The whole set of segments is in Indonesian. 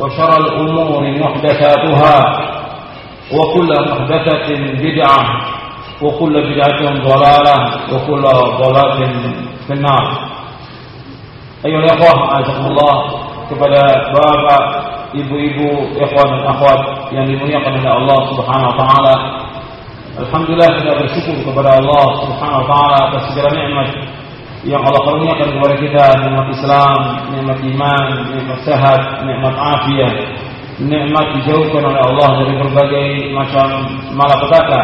وشر الأمور محدثاتها وكل محدثة بدعة وكل بدعة ضلالة وكل ضلالة في النار أيها الأخوة أعزكم الله kepada bapak, ibu-ibu, ikhwan dan akhwat yang dimuliakan oleh Allah Subhanahu wa taala. Alhamdulillah kita bersyukur kepada Allah Subhanahu wa taala atas segala nikmat yang Allah karuniakan kepada kita, nikmat Islam, nikmat iman, nikmat sehat, nikmat afiat, nikmat dijauhkan oleh Allah dari berbagai macam malapetaka,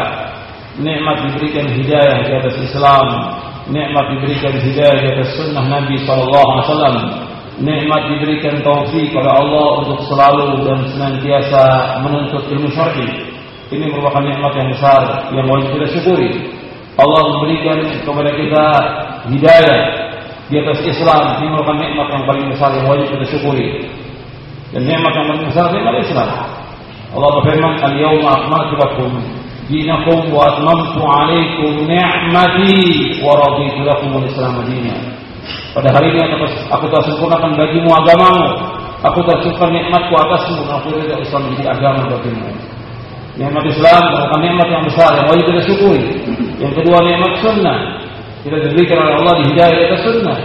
nikmat diberikan hidayah di atas Islam, nikmat diberikan hidayah di atas sunnah Nabi sallallahu alaihi wasallam, nikmat diberikan taufik oleh Allah untuk selalu dan senantiasa menuntut ilmu syar'i. Ini merupakan nikmat yang besar yang wajib kita syukuri. Allah memberikan kepada kita hidayah di atas Islam. Ini merupakan nikmat yang paling besar yang wajib kita syukuri. Dan nikmat yang paling besar nikmat Islam. Allah berfirman, "Al-yawma akmaltu lakum dinakum wa atmamtu 'alaikum ni'mati wa raditu lakum al-Islam dinan." Pada hari ini aku, aku telah sempurnakan bagimu agamamu. Aku telah sempurnakan nikmatku atasmu dan aku ridha Islam menjadi agama bagimu. Nikmat Islam merupakan nikmat yang besar yang wajib kita syukuri. Yang kedua nikmat sunnah. Kita diberikan oleh Allah di hidayah atas sunnah.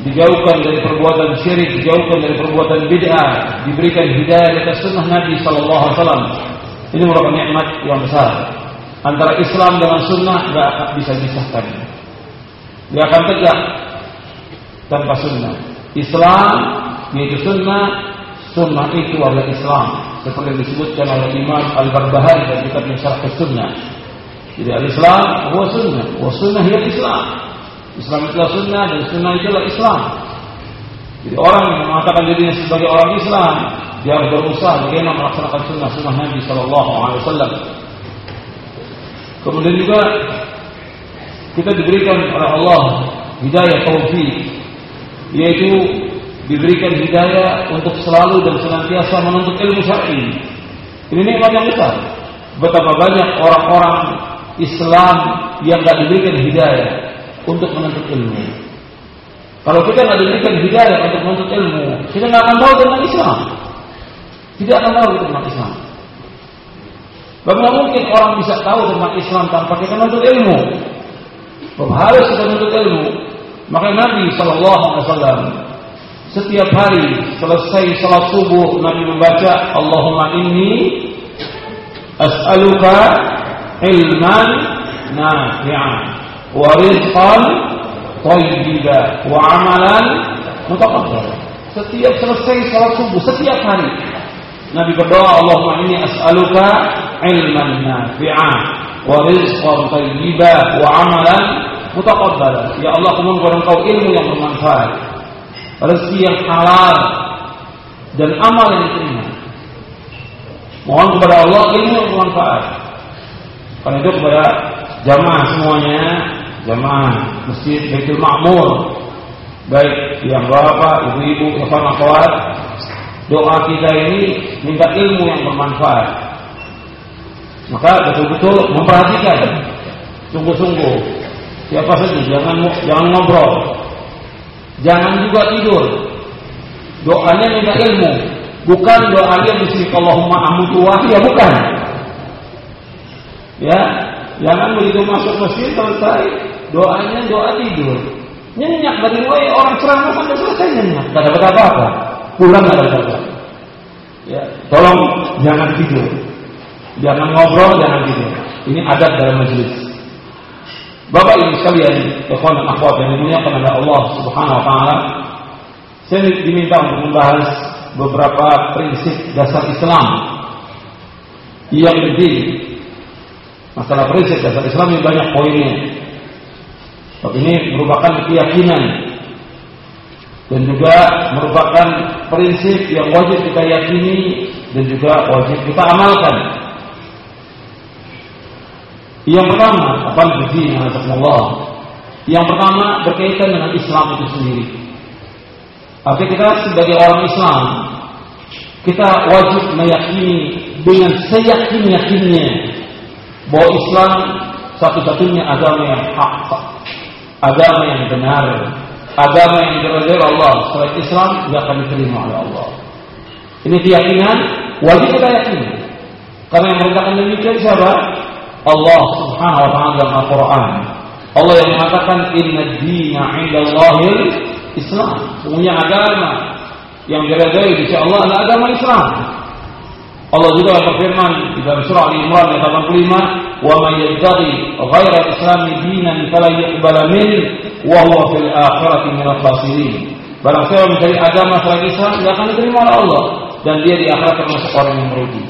Dijauhkan dari perbuatan syirik, dijauhkan dari perbuatan bid'ah, diberikan hidayah atas sunnah Nabi sallallahu alaihi wasallam. Ini merupakan nikmat yang besar. Antara Islam dengan sunnah tidak akan bisa disahkan. Dia akan tegak tanpa sunnah. Islam yaitu sunnah, sunnah itu adalah Islam seperti disebutkan oleh Imam Al-Barbahari dalam kitab Syarh Sunnah. Jadi al-Islam huwa sunnah, wa sunnah hiya Islam. Islam itulah sunnah dan sunnah itulah Islam. Jadi orang yang mengatakan dirinya sebagai orang Islam, dia harus berusaha bagaimana melaksanakan sunnah sunnah Nabi Shallallahu Alaihi Wasallam. Kemudian juga kita diberikan oleh Allah hidayah taufik, yaitu diberikan hidayah untuk selalu dan senantiasa menuntut ilmu syar'i. Ini nikmat yang besar. Betapa banyak orang-orang Islam yang tidak diberikan hidayah untuk menuntut ilmu. Kalau kita tidak diberikan hidayah untuk menuntut ilmu, kita nggak akan tahu tentang Islam. Tidak akan tahu tentang Islam. Bagaimana mungkin orang bisa tahu tentang Islam tanpa kita menuntut ilmu? Bahwa harus kita menuntut ilmu. Maka Nabi Shallallahu Alaihi Wasallam setiap hari selesai salat subuh Nabi membaca Allahumma inni as'aluka ilman nafi'an wa rizqan thayyiban wa amalan mutaqabbal. Setiap selesai salat subuh setiap hari Nabi berdoa Allahumma inni as'aluka ilman nafi'an wa rizqan thayyiban wa amalan mutaqabbal. Ya Allah, aku memohon Engkau ilmu yang bermanfaat rezeki yang halal dan amal yang diterima. Mohon kepada Allah ilmu yang bermanfaat. Karena itu kepada jamaah semuanya, jamaah masjid Baitul Makmur, baik yang bapak, ibu-ibu, ikhwan doa kita ini minta ilmu yang bermanfaat. Maka betul-betul memperhatikan sungguh-sungguh siapa saja jangan jangan ngobrol. Jangan juga tidur. Doanya minta ilmu, bukan doanya bismillah Allahumma amutu bukan. Ya, jangan begitu masuk masjid selesai doanya doa tidur. Nyenyak dari mulai orang ceramah sampai selesai nyenyak, tidak dapat apa-apa. Pulang tidak dapat apa-apa. Ya, tolong jangan tidur. Jangan ngobrol, jangan tidur. Ini adat dalam majelis. Bapak Ibu sekalian, ikhwan dan akhwat yang dimuliakan oleh Allah Subhanahu wa taala, saya diminta untuk membahas beberapa prinsip dasar Islam yang penting. Masalah prinsip dasar Islam yang banyak poinnya. Tapi ini merupakan keyakinan dan juga merupakan prinsip yang wajib kita yakini dan juga wajib kita amalkan. Yang pertama, apa Allah? Yang pertama berkaitan dengan Islam itu sendiri. Tapi kita sebagai orang Islam, kita wajib meyakini dengan seyakin-yakinnya bahwa Islam satu-satunya agama yang hak, agama yang benar, agama yang diridhai Allah. Selain Islam tidak akan diterima oleh Allah. Ini keyakinan wajib kita yakini. Karena yang merintahkan demikian siapa? Allah Subhanahu wa taala dalam Al-Qur'an. Allah yang mengatakan inna dina 'indallahil Islam. Semuanya agama yang diridhai di Allah adalah agama Islam. Allah juga berfirman di dalam surah Al-Imran ayat 85, "Wa may yabtaghi ghaira al-islam dinan fala yuqbala min wa huwa fil akhirati minal khasirin." Barang siapa mencari agama selain Islam tidak akan diterima oleh Allah dan dia di akhirat termasuk orang yang merugi.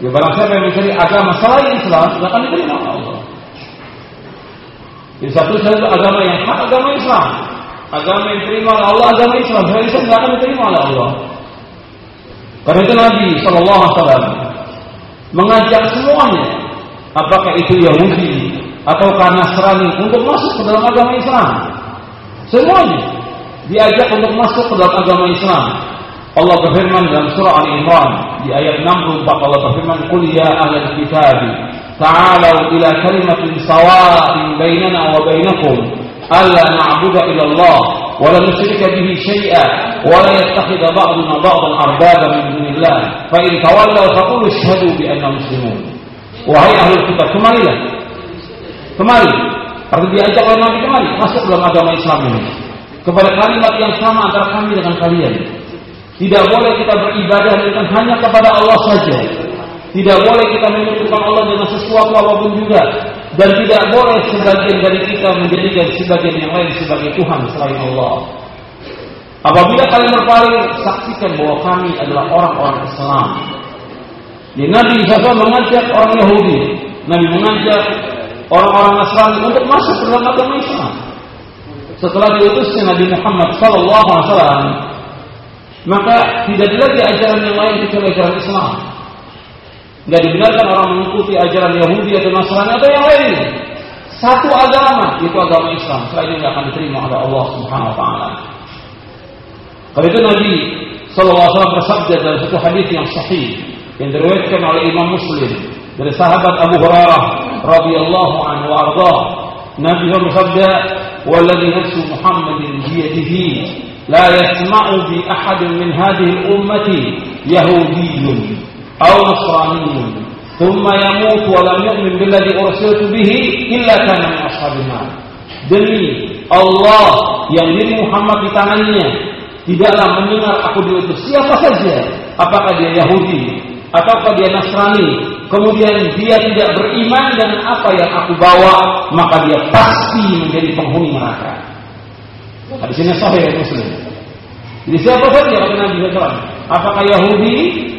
Ya barang siapa yang mencari agama selain Islam tidak akan diterima oleh Allah. Jadi satu satu agama yang hak agama Islam. Agama yang diterima oleh Allah agama Islam. Selain Islam tidak akan diterima oleh Allah. Karena itu Nabi Shallallahu Alaihi Wasallam mengajak semuanya, apakah itu Yahudi atau Nasrani untuk masuk ke dalam agama Islam. Semuanya diajak untuk masuk ke dalam agama Islam. Allah berfirman dalam surah Al Imran di ayat 64 Allah berfirman Qul ya ahlal kitab ta'alu ila kalimatin sawa'in bainana wa bainakum Allah wa la nusyrika bihi syai'a wa la yattakhidha ba'duna ba'dan arbaba min dunillah fa in tawallaw faqulu ashhadu bi anna muslimun wahai ahlul kitab kemarilah kemari. Arti diajak oleh Nabi kemari. Masuk dalam agama Islam ini. Kepada kalimat yang sama antara kami dengan kalian. Tidak boleh kita beribadah dengan hanya kepada Allah saja. Tidak boleh kita menyebutkan Allah dengan sesuatu apa pun juga. Dan tidak boleh sebagian dari kita menjadikan sebagian yang lain sebagai Tuhan selain Allah. Apabila kalian berpaling, saksikan bahwa kami adalah orang-orang Islam. Di Nabi SAW mengajak orang Yahudi, Nabi mengajak orang-orang Nasrani untuk masuk ke dalam agama Islam. Setelah diutusnya Nabi Muhammad SAW, maka tidak ada lagi ajaran yang lain kecuali ajaran Islam tidak dibenarkan orang mengikuti ajaran Yahudi atau Nasrani atau yang lain. Satu agama, itu agama Islam. Selainnya nggak akan diterima oleh Allah Subhanahu Wa Taala. Kalau itu Nabi SAW bersabda dalam satu hadis yang sahih yang diriwayatkan oleh Imam Muslim dari sahabat Abu Hurairah radhiyallahu anhu arda. Nabi SAW bersabda, "Wallahi nafsu Muhammadin biyadihi la yasma'u bi ahadin min hadhihi al-ummati yahudiyyun aw nasraniyyun thumma yamut wa lam yu'min billadhi ursiltu bihi illa kana min ashabin demi Allah yang diri Muhammad di tangannya tidaklah mendengar aku diutus siapa saja. Apakah dia Yahudi ataukah dia Nasrani. Kemudian dia tidak beriman dengan apa yang aku bawa maka dia pasti menjadi penghuni neraka. Hadis ini sahih muslim. Jadi siapa saja kata Nabi apakah Yahudi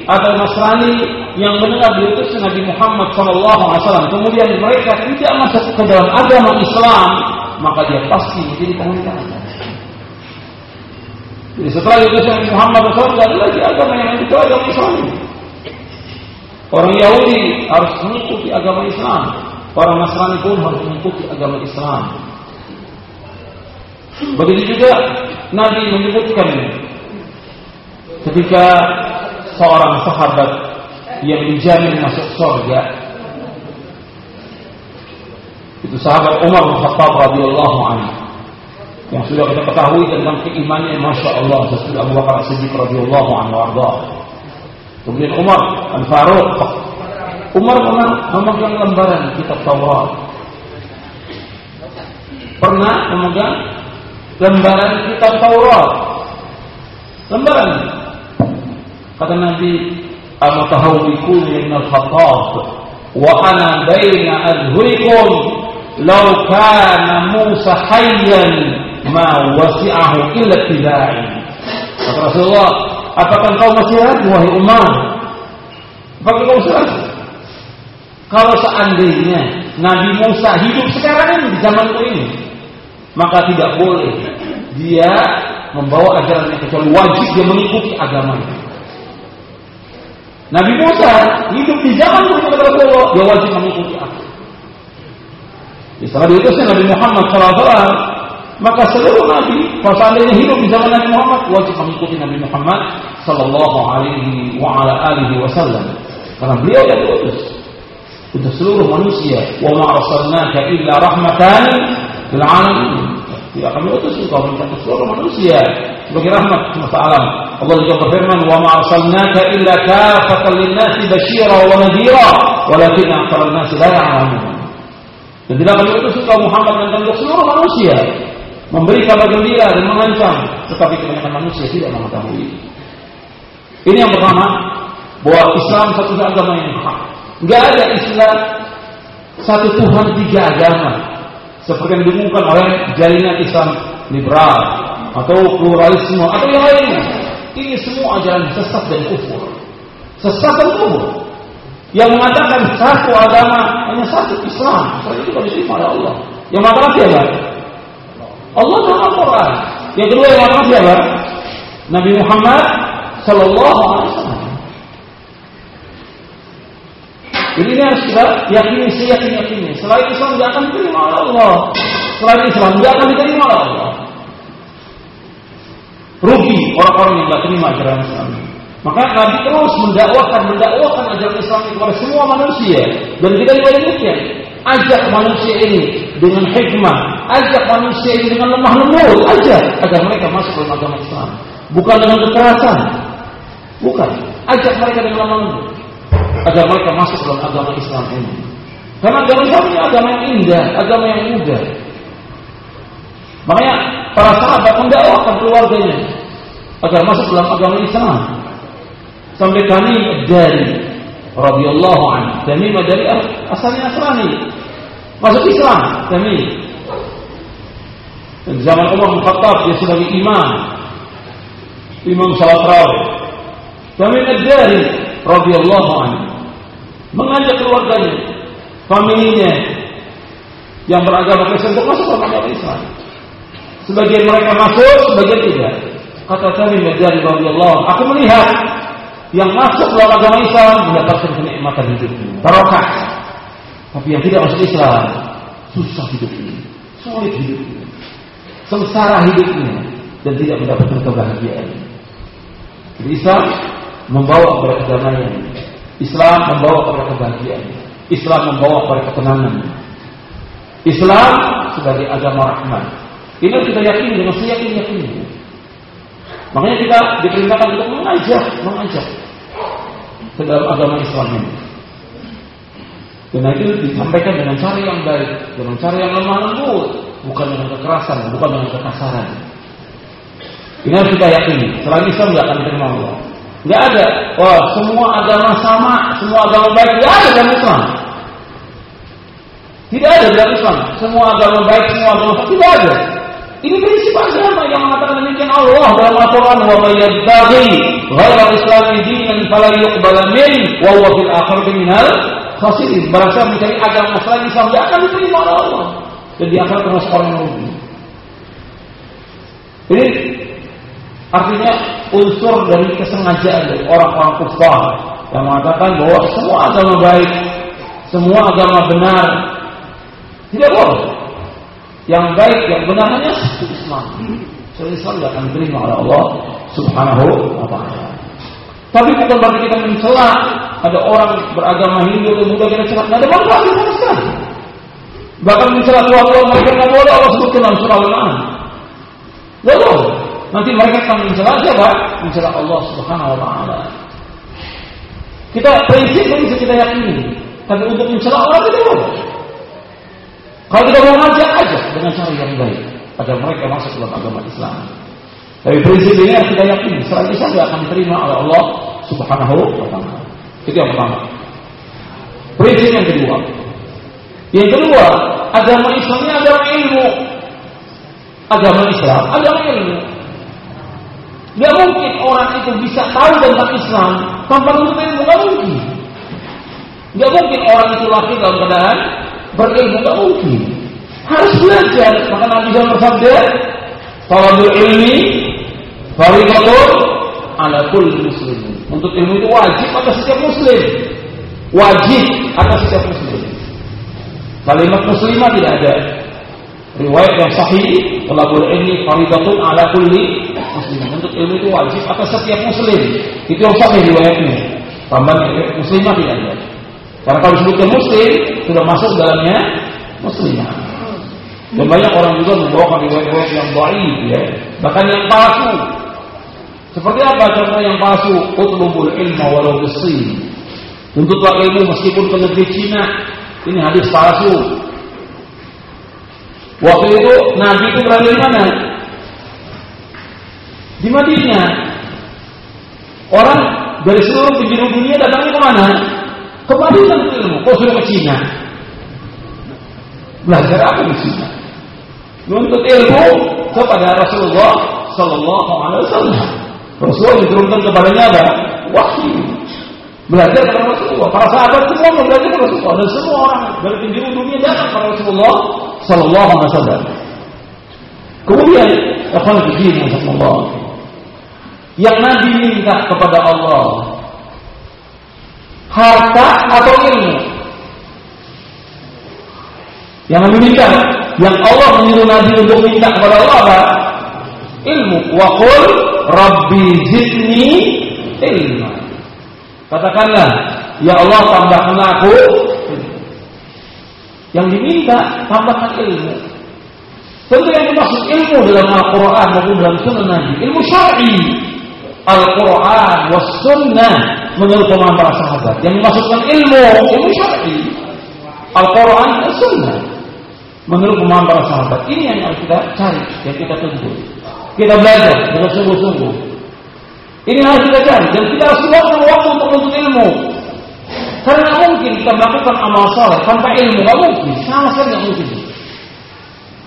atau Nasrani yang mendengar diutus Nabi Muhammad SAW, kemudian mereka tidak masuk ke dalam agama Islam, maka dia pasti menjadi neraka. Jadi setelah diutus Nabi Muhammad SAW, tidak ada lagi agama yang itu agama Islam. Orang Yahudi harus mengikuti agama Islam. Orang Nasrani pun harus mengikuti agama Islam. Begitu juga Nabi menyebutkan ketika seorang sahabat yang dijamin masuk surga Itu sahabat Umar bin Khattab radhiyallahu anhu yang sudah kita ketahui tentang keimanannya Masya Allah sesudah Abu Bakar Siddiq radhiyallahu anhu warda. Kemudian Umar Al Faruq Umar pernah memegang lembaran kitab Taurat. Pernah memegang lembaran kitab Taurat. Lembaran. Kata Nabi, "Amatahawwikun min al-khattab wa ana baina adhurikum law kana Musa hayyan ma wasi'ahu illa tibai." Kata Rasulullah, apakah kau masih ragu wahai Umar? Apakah kau masih ragu? Kalau seandainya Nabi Musa hidup sekarang ini di zaman ini, maka tidak boleh dia membawa ajaran yang kecuali wajib dia mengikuti agamanya. Nabi Musa hidup di zaman Rasulullah, dia wajib mengikuti aku. Ya, setelah diutusnya Nabi Muhammad SAW, maka seluruh Nabi, seandainya hidup di zaman Nabi Muhammad, wajib mengikuti Nabi Muhammad Sallallahu Alaihi Wasallam. Karena beliau yang diutus untuk seluruh manusia. Wa ma arsalnaka illa rahmatan lil alamin. Tidak kami utus engkau untuk seluruh manusia sebagai rahmat semesta alam. Allah juga berfirman, "Wa ma arsalnaka illa kafatan lin-nasi basyira wa nadhira, walakin aktsarun nasi la ya'lamun." Dan tidak kami utus engkau Muhammad untuk seluruh manusia memberi kabar gembira dan mengancam, tetapi kebanyakan manusia tidak mengetahui. Ini yang pertama, bahwa Islam satu agama yang hak. Nggak ada istilah satu Tuhan tiga agama seperti yang diumumkan oleh jaringan Islam liberal atau pluralisme atau yang lainnya. Ini semua ajaran sesat dan kufur. Sesat dan kufur. Yang mengatakan satu agama hanya satu Islam. Seperti itu diterima oleh Allah. Yang mengatakan siapa? Allah dalam Al-Quran. Yang kedua yang mengatakan siapa? Nabi Muhammad Sallallahu Alaihi Wasallam. Jadi ini harus kita yakini, seyakin yakini. Selain Islam tidak akan diterima oleh Allah. Selain Islam tidak akan diterima oleh Allah. Rugi orang-orang yang tidak terima ajaran Islam. Maka Nabi terus mendakwakan, mendakwakan ajaran Islam kepada semua manusia. Dan kita juga demikian. Ajak manusia ini dengan hikmah, ajak manusia ini dengan lemah lembut, ajak agar mereka masuk dalam agama Islam. Bukan dengan kekerasan, bukan. Ajak mereka dengan lemah lembut agar mereka masuk dalam agama Islam ini. Karena agama Islam ini agama yang indah, agama yang mudah. Makanya para sahabat mendakwakan keluarganya agar masuk dalam agama Islam. Sampai kami dari radhiyallahu anhu, kami dari asalnya Nasrani. Masuk Islam kami. Zaman Umar bin Khattab dia sebagai imam. Imam salat rawih. Kami dari radhiyallahu anhu mengajak keluarganya, familinya yang beragama Kristen untuk masuk agama Islam. Sebagian mereka masuk, sebagian tidak. Kata kami dari radhiyallahu aku melihat yang masuk dalam agama Islam mendapatkan kenikmatan hidup ini, barokah. Tapi yang tidak masuk Islam susah hidup ini, sulit hidup ini, sengsara hidupnya dan tidak mendapatkan kebahagiaan. Jadi Islam membawa kepada kedamaian. Islam membawa kepada kebahagiaan. Islam membawa kepada ketenangan. Islam sebagai agama rahmat. Ini kita yakini dengan seyakin yakin. Makanya kita diperintahkan untuk mengajak, mengajak ke dalam agama Islam ini. Dan itu disampaikan dengan cara yang baik, dengan cara yang lemah lembut, bukan dengan kekerasan, bukan dengan kekasaran. Ini harus kita yakini. Selain Islam tidak akan diterima Allah. Nggak ada. Wah, semua agama sama, semua agama baik. Tidak ada dalam Islam. Tidak ada dalam Islam. Semua agama baik, semua agama baik. Tidak ada. Ini prinsip agama yang mengatakan demikian Allah dalam Al-Quran wa may yabtaghi ghayra islami dinan fala yuqbala min wa huwa fil akhirati minal khasirin. Barang siapa mencari agama selain Islam tidak akan diterima oleh Allah dan dia akan termasuk orang yang rugi. Ini artinya unsur dari kesengajaan dari orang-orang kufar yang mengatakan bahwa semua agama baik, semua agama benar. Tidak boleh. Yang baik, yang benar hanya satu Islam. Selain Islam tidak akan diterima oleh Allah Subhanahu wa taala. Tapi bukan berarti kita mencela ada orang beragama Hindu atau Buddha kita celah. Tidak ada manfaat sama sekali. Bahkan mencela tua-tua mereka nggak boleh Allah sebutkan dalam surah Al-An'am. Nggak boleh. Nanti mereka akan mencela siapa? Mencela Allah Subhanahu Wa Taala. Kita prinsip ini bisa kita yakini. Tapi untuk mencela tidak boleh. Kalau kita mau ngajak aja dengan cara yang baik agar mereka masuk dalam agama Islam. Tapi prinsip ini harus kita yakini. Setelah itu saja akan diterima oleh Allah Subhanahu Wa Taala. Itu yang pertama. Prinsip yang kedua. Yang kedua, agama Islam ini agama ilmu. Agama Islam, agama ilmu. Gak mungkin orang itu bisa tahu tentang Islam tanpa menuntut ilmu, gak mungkin. Gak mungkin orang itu lahir dalam keadaan berilmu, gak mungkin. Harus belajar. Maka Nabi SAW bersabda, Talabul ilmi, faridatun ala kulli muslim. Untuk ilmu itu wajib atas setiap muslim. Wajib atas setiap muslim. Kalimat muslimah tidak ada. Riwayat yang sahih, talabul ilmi faridatun ala kulli muslim. Untuk ilmu itu wajib atas setiap muslim. Itu yang sahih riwayatnya. Tambahan muslimah tidak ada. Karena kalau disebutkan muslim, sudah masuk dalamnya muslimah. Dan banyak orang juga membawakan riwayat-riwayat yang baik ya. Bahkan yang palsu. Seperti apa contoh yang palsu? Utlubul ilma walau bisin. Tuntutlah ilmu meskipun ke Cina. Ini hadis palsu. Waktu itu Nabi itu berada di mana? Di Madinah. Orang dari seluruh penjuru dunia datangnya ke mana? Ke Madinah ilmu. Kok sudah ke Cina? Belajar apa di Cina? Menuntut ilmu kepada Rasulullah Sallallahu Alaihi Wasallam. Rasulullah diturunkan kepadanya apa? Wahyu. Belajar kepada Rasulullah. Para sahabat semua belajar kepada Rasulullah. Dan semua orang dari penjuru dunia datang kepada Rasulullah Sallallahu Alaihi Wasallam. Kemudian, Ikhwan Allah yang Nabi minta kepada Allah harta atau ilmu yang Nabi minta yang Allah menyuruh Nabi untuk minta kepada Allah apa? ilmu wa qul rabbi zidni ilma katakanlah ya Allah tambahkan aku yang diminta tambahkan ilmu. Tentu yang dimaksud ilmu dalam Al-Quran maupun dalam Sunnah Nabi ilmu syar'i. Al-Quran was Sunnah menurut pemahaman para sahabat. Yang dimaksudkan ilmu ilmu syar'i. Al-Quran dan Sunnah menurut pemahaman para sahabat. Ini yang harus kita cari yang kita tuntut kita belajar dengan sungguh-sungguh. Ini harus kita cari. Dan kita harus luangkan waktu untuk menuntut ilmu karena mungkin kita melakukan amal saleh tanpa ilmu nggak mungkin sama sekali nggak mungkin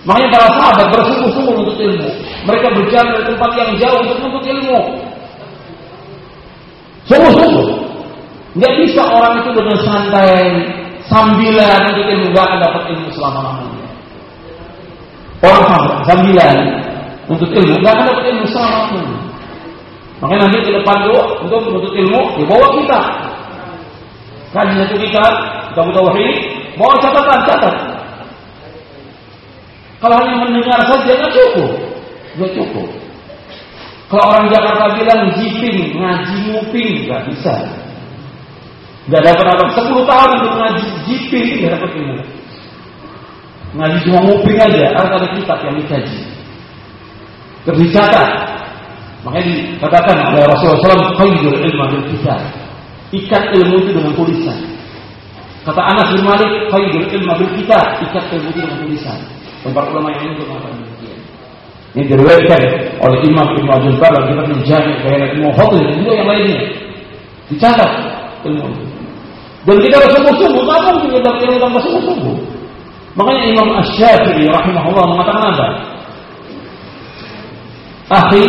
makanya para sahabat bersungguh-sungguh untuk ilmu mereka berjalan dari tempat yang jauh untuk menuntut ilmu Sungguh-sungguh. Nggak bisa orang itu dengan santai sambilan untuk ilmu nggak akan dapat ilmu selama lamanya. Orang sambilan untuk ilmu nggak akan dapat ilmu selama lamanya. Makanya nanti ke depan dulu untuk menuntut ilmu dibawa kita. Kan satu kita butuh wahid, bawa catatan catat. Kalau hanya mendengar saja nggak cukup, nggak cukup. Kalau orang Jakarta bilang jiping, ngaji nguping, nggak bisa. Nggak dapat apa. Sepuluh tahun untuk ngaji jiping, nggak dapat ilmu. Ngaji cuma nguping aja, harus ada kitab yang dikaji. Terus. Makanya dikatakan oleh Rasulullah SAW, Qaidul ilmu bil kitab. Ikat ilmu itu dengan tulisan. Kata Anas bin Malik, Qaidul ilmu bil kitab. Ikat ilmu itu dengan tulisan. Para ulama yang untuk mengatakan demikian. Ini diriwayatkan oleh Imam Ibn Abdul Bar dalam kitab Menjadi Bayan Ilmu dan juga yang lainnya. Dicatat ilmu itu. Dan kita harus sungguh-sungguh, nggak mungkin kita ilmu tanpa sungguh-sungguh. Makanya Imam Ash-Syafi'i rahimahullah mengatakan apa? Akhi,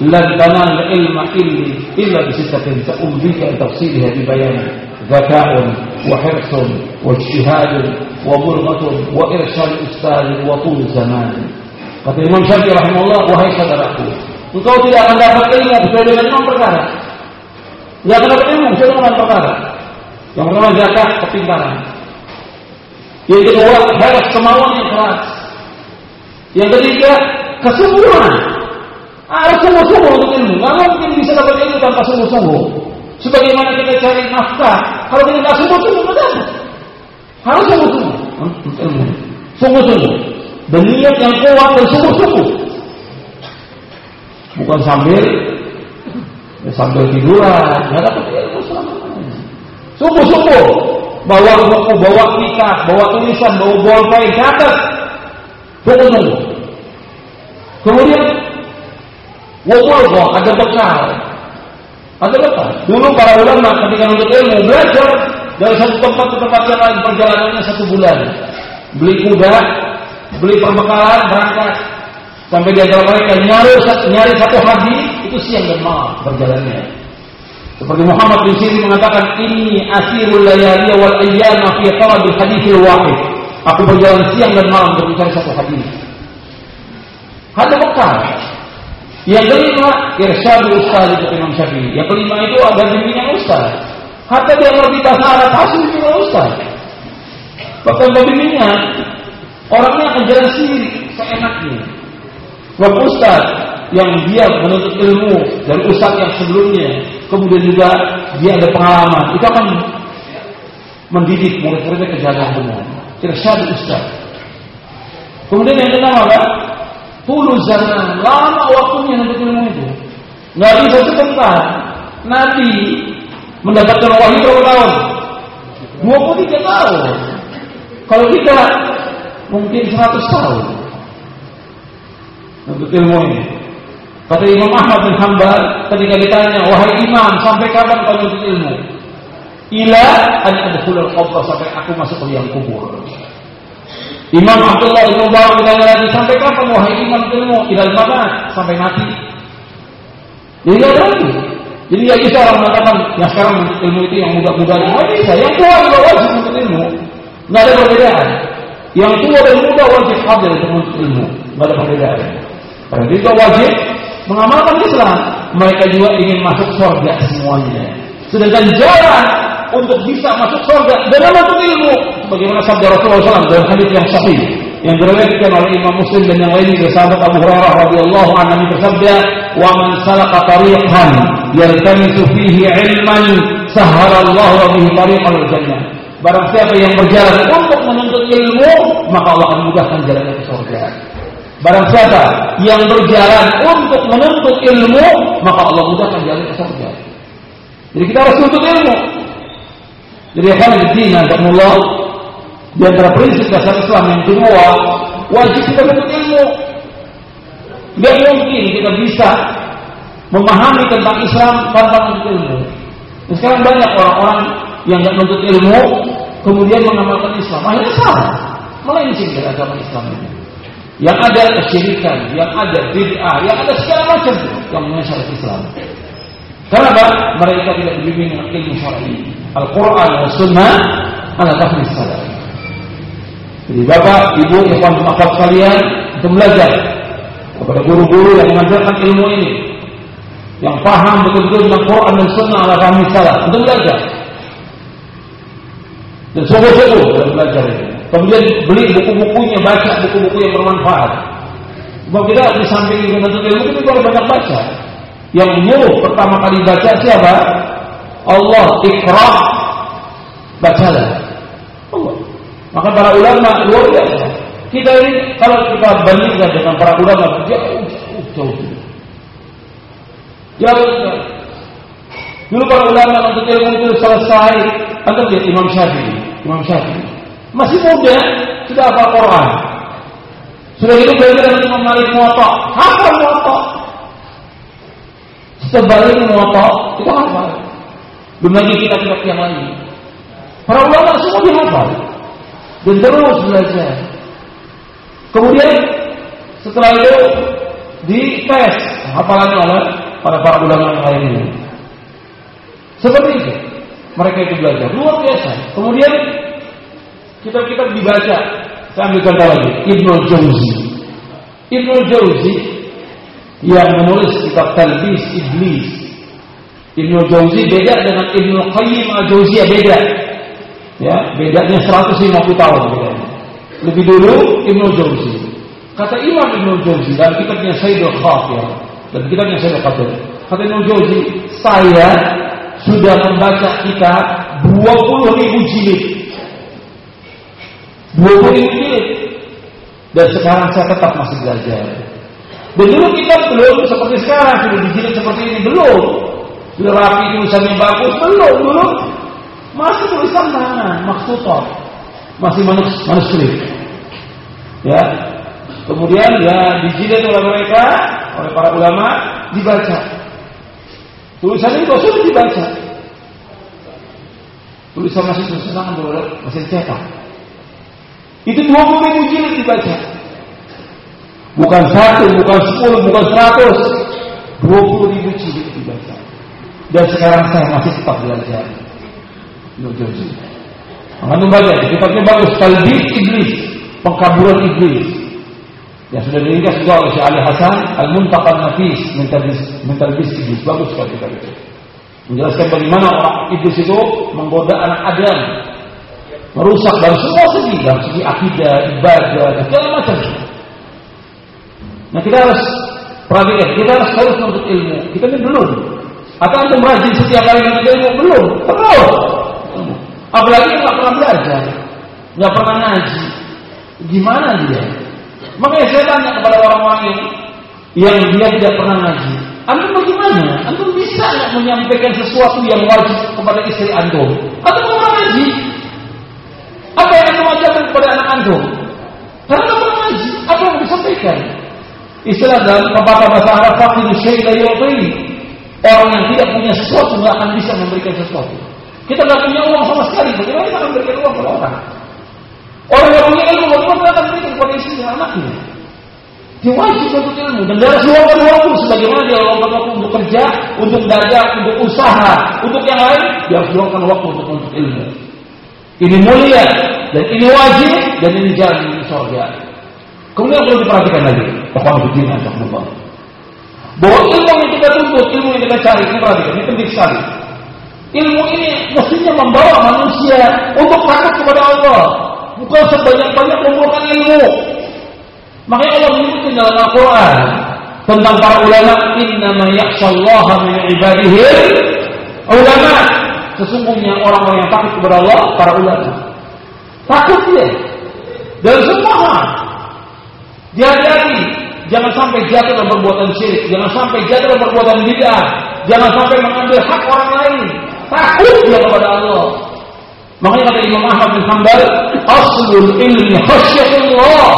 lan tanal ilma ilmi illa bisittatin ta'umbika tafsirha bi bayan ذكاء وحرص واجتهاد وبرغة وإرشاد أستاذ وطول زمان Kata Imam Syafi'i rahimahullah, wahai saudaraku, engkau tidak akan dapat ilmu kecuali dengan enam perkara. Tidak akan dapat ilmu kecuali dengan enam perkara. Yang pertama zakat, kepintaran. Yang kedua, harus kemauan yang keras. Yang ketiga, kesungguhan. harus sungguh-sungguh untuk ilmu. Nggak mungkin bisa dapat ilmu tanpa sungguh-sungguh. Sebagaimana kita cari nafkah, kalau kita nggak sungguh-sungguh nggak. Harus sungguh-sungguh ilmu. Sungguh-sungguh. Dan niat yang kuat dan sungguh-sungguh. Bukan sambil ya sambil tiduran, nggak dapat ilmu selamanya. Sungguh-sungguh. Bawa buku, bawa kitab, bawa tulisan, bawa bolpen, catat. Sungguh-sungguh. Kemudian, wabulgo ada bekal. Ada bekal. Dulu para ulama ketika untuk ilmu belajar dari satu tempat ke tempat yang lain perjalanannya satu bulan. Beli kuda, beli perbekalan, berangkat. Sampai di antara mereka nyari, nyari satu hadis itu siang dan malam berjalannya. Seperti Muhammad bin Sirin mengatakan, ini asirul layali wal ayyam fi talabil haditsil wahid. Aku berjalan siang dan malam untuk mencari satu hadis. Ada bekal. Yang kelima, irsyadul ustaz itu Imam Syafi'i. Yang kelima itu ada bimbingan ustaz. Hatta dia ngerti bahasa Arab pasti juga ustaz. Bahkan bimbingnya orangnya akan jalan sendiri seenaknya. Sebab ustaz yang dia menuntut ilmu dari ustaz yang sebelumnya, kemudian juga dia ada pengalaman, itu akan mendidik murid-muridnya ke jalan benar. Irsyad ustaz. Kemudian yang keenam apa? Puluh zaman lama waktunya untuk ilmu itu. Nggak bisa sebentar. Nabi mendapatkan wahyu berapa tahun? 23 tahun. Kalau kita mungkin 100 tahun untuk ilmu ini. Kata Imam Ahmad bin Hanbal ketika ditanya, wahai imam, sampai kapan kau menuntut ilmu? Ila an adkhulul qabr sampai aku masuk ke liang kubur. Imam Abdullah bin Mubarak ditanya lagi, sampai kapan wahai imam ilmu? Ila mamat sampai mati. Jadi ada lagi. Jadi ya bisa orang mengatakan yang sekarang ilmu itu yang muda-muda yang bisa, yang tua juga wajib menuntut ilmu. Nggak ada perbedaan. Yang tua dan muda wajib hadir untuk ilmu. Nggak ada perbedaan. Karena juga wajib mengamalkan Islam. Mereka juga ingin masuk surga semuanya. Sedangkan jalan untuk bisa masuk surga dengan menuntut ilmu, bagaimana sabda Rasulullah SAW dalam hadis yang sahih yang diriwayatkan oleh Imam Muslim dan yang lain dari sahabat Abu Hurairah radhiyallahu anhu bersabda, "Wa man salaka tariqan yaltamisu fihi ilman, sahhala Allah bihi tariqan jannah." Barang siapa yang berjalan untuk menuntut ilmu, maka Allah akan mudahkan jalannya ke surga. Barang siapa yang berjalan untuk menuntut ilmu, maka Allah mudahkan jalan ke surga. Jadi kita harus menuntut ilmu. Jadi dina Allah di antara prinsip dasar Islam yang kedua, wajib kita menuntut ilmu. Tidak mungkin kita bisa memahami tentang Islam tanpa menuntut ilmu. Dan sekarang banyak orang-orang yang tidak menuntut ilmu, kemudian mengamalkan Islam. Akhirnya salah, melenceng dari agama Islam ini. Yang ada kesyirikan, yang ada bid'ah, yang ada segala macam yang menyesal Islam. Kenapa? Mereka tidak dibimbing dengan ilmu syar'i. Al-Quran dan Sunnah adalah tahlis salah. Jadi bapak, ibu, ikhwan maaf sekalian untuk belajar kepada guru-guru yang mengajarkan ilmu ini, yang paham betul-betul tentang Quran dan Sunnah adalah tahlis salah untuk belajar. Dan sungguh-sungguh dalam belajar ini. Kemudian beli buku-bukunya, baca buku-buku yang bermanfaat. Sebab kita di samping menuntut ilmu kita juga banyak baca. Yang nyuruh pertama kali baca siapa? Allah ikra bacalah. Allah. Maka para ulama luar biasa. Kita ini kalau kita bandingkan dengan para ulama jauh jauh jauh. Jauh. Dulu para ulama untuk ilmu itu selesai. Anda lihat Imam Syafi'i. Imam Syafi'i masih muda sudah hafal Quran. Sudah itu belajar dengan Imam Malik Muwatta, hafal. Sebaliknya Muwatta itu hafal. Belum lagi kita kitab yang lain. Para ulama semua dihafal dan terus belajar. Kemudian setelah itu dites hafalannya oleh para para ulama yang lain ini. Seperti itu. Mereka itu belajar luar biasa. Kemudian kitab-kitab dibaca. Saya ambil contoh lagi. Ibnu Jauzi. Ibnu Jauzi yang menulis kitab Talbis Iblis. Ibnu Jauzi beda dengan Ibnu Qayyim al-Jauziyah beda. Ya, bedanya 150 tahun bedanya. Lebih dulu Ibnu Jauzi. Kata Imam Ibnu Jauzi dalam kitabnya Sayyidul Khafir dan kitabnya Sayyidul Qadir. Kata Ibnu Jauzi, saya sudah membaca kitab 20 ribu jilid 20 ribu jilid Dan sekarang saya tetap masih belajar. Dulu kita belum seperti sekarang, sudah dijilid seperti ini belum. Sudah rapi tulisannya bagus belum dulu. Masih tulisan tangan, maksudnya masih manuskrip. Ya, kemudian ya dijilid oleh mereka, oleh para ulama, dibaca. Tulisan ini sudah dibaca. Tulisan masih tulisan tangan masih cetak. Itu 20 ribu jilid dibaca. Bukan satu, bukan sepuluh, bukan seratus. 20 ribu jilid dibaca. Dan sekarang saya masih tetap belajar. Ibnu Jauzi. Mengandung baca, kitabnya bagus. Talbis Iblis, pengkaburan Iblis. Yang sudah diringkas juga oleh Syekh Ali Hasan Al-Muntaqal Nafis Mental Bis Iblis. Bagus sekali kitab itu. Menjelaskan bagaimana orang iblis itu menggoda anak Adam merusak dari semua segi, dari segi akidah, ibadah, segala macam. Nah kita harus perhatikan, kita harus terus untuk ilmu. Kita ini belum. Atau antum rajin setiap kali menuntut ilmu belum? Terus. Apalagi nggak pernah belajar, nggak pernah ngaji. Gimana dia? Makanya saya tanya kepada orang-orang yang yang dia tidak pernah ngaji. Antum bagaimana? Antum bisa nggak menyampaikan sesuatu yang wajib kepada istri antum? Antum pernah ngaji? Apa yang kamu ajarkan kepada anak antum? Karena kamu ngaji, apa yang disampaikan? Istilah dalam pepatah bahasa Arab fakir syai'a yu'ti. Orang yang tidak punya sesuatu nggak akan bisa memberikan sesuatu. Kita nggak punya uang sama sekali, bagaimana kita akan memberikan uang kepada orang? Orang yang punya ilmu, bagaimana kita akan memberikan kepada istri dan anaknya? Dia wajib untuk ilmu dan dia harus waktu sebagaimana dia luangkan waktu untuk kerja, untuk dagang, untuk usaha, untuk yang lain, dia harus luangkan waktu untuk untuk ilmu. Ini mulia dan ini wajib dan ini jalan di surga. Kemudian perlu diperhatikan lagi, pokoknya begini Allah. Bahwa ilmu yang kita tuntut, ilmu yang kita cari, ini perhatikan, ini penting sekali. Ilmu ini mestinya membawa manusia untuk takut kepada Allah, bukan sebanyak-banyak mengumpulkan ilmu. Makanya Allah menyebutkan dalam Al-Quran tentang para ulama, Innama yakhshallaha min ibadihi ulama. Sesungguhnya orang-orang yang takut kepada Allah, para ulama. Takut dia. Dan semua. Hati-hati. Jangan sampai jatuh dalam perbuatan syirik. Jangan sampai jatuh dalam perbuatan bid'ah. Jangan sampai mengambil hak orang lain. Takut dia kepada Allah. Makanya kata Imam Ahmad bin Hanbal, aslul ilmi khasyatullah.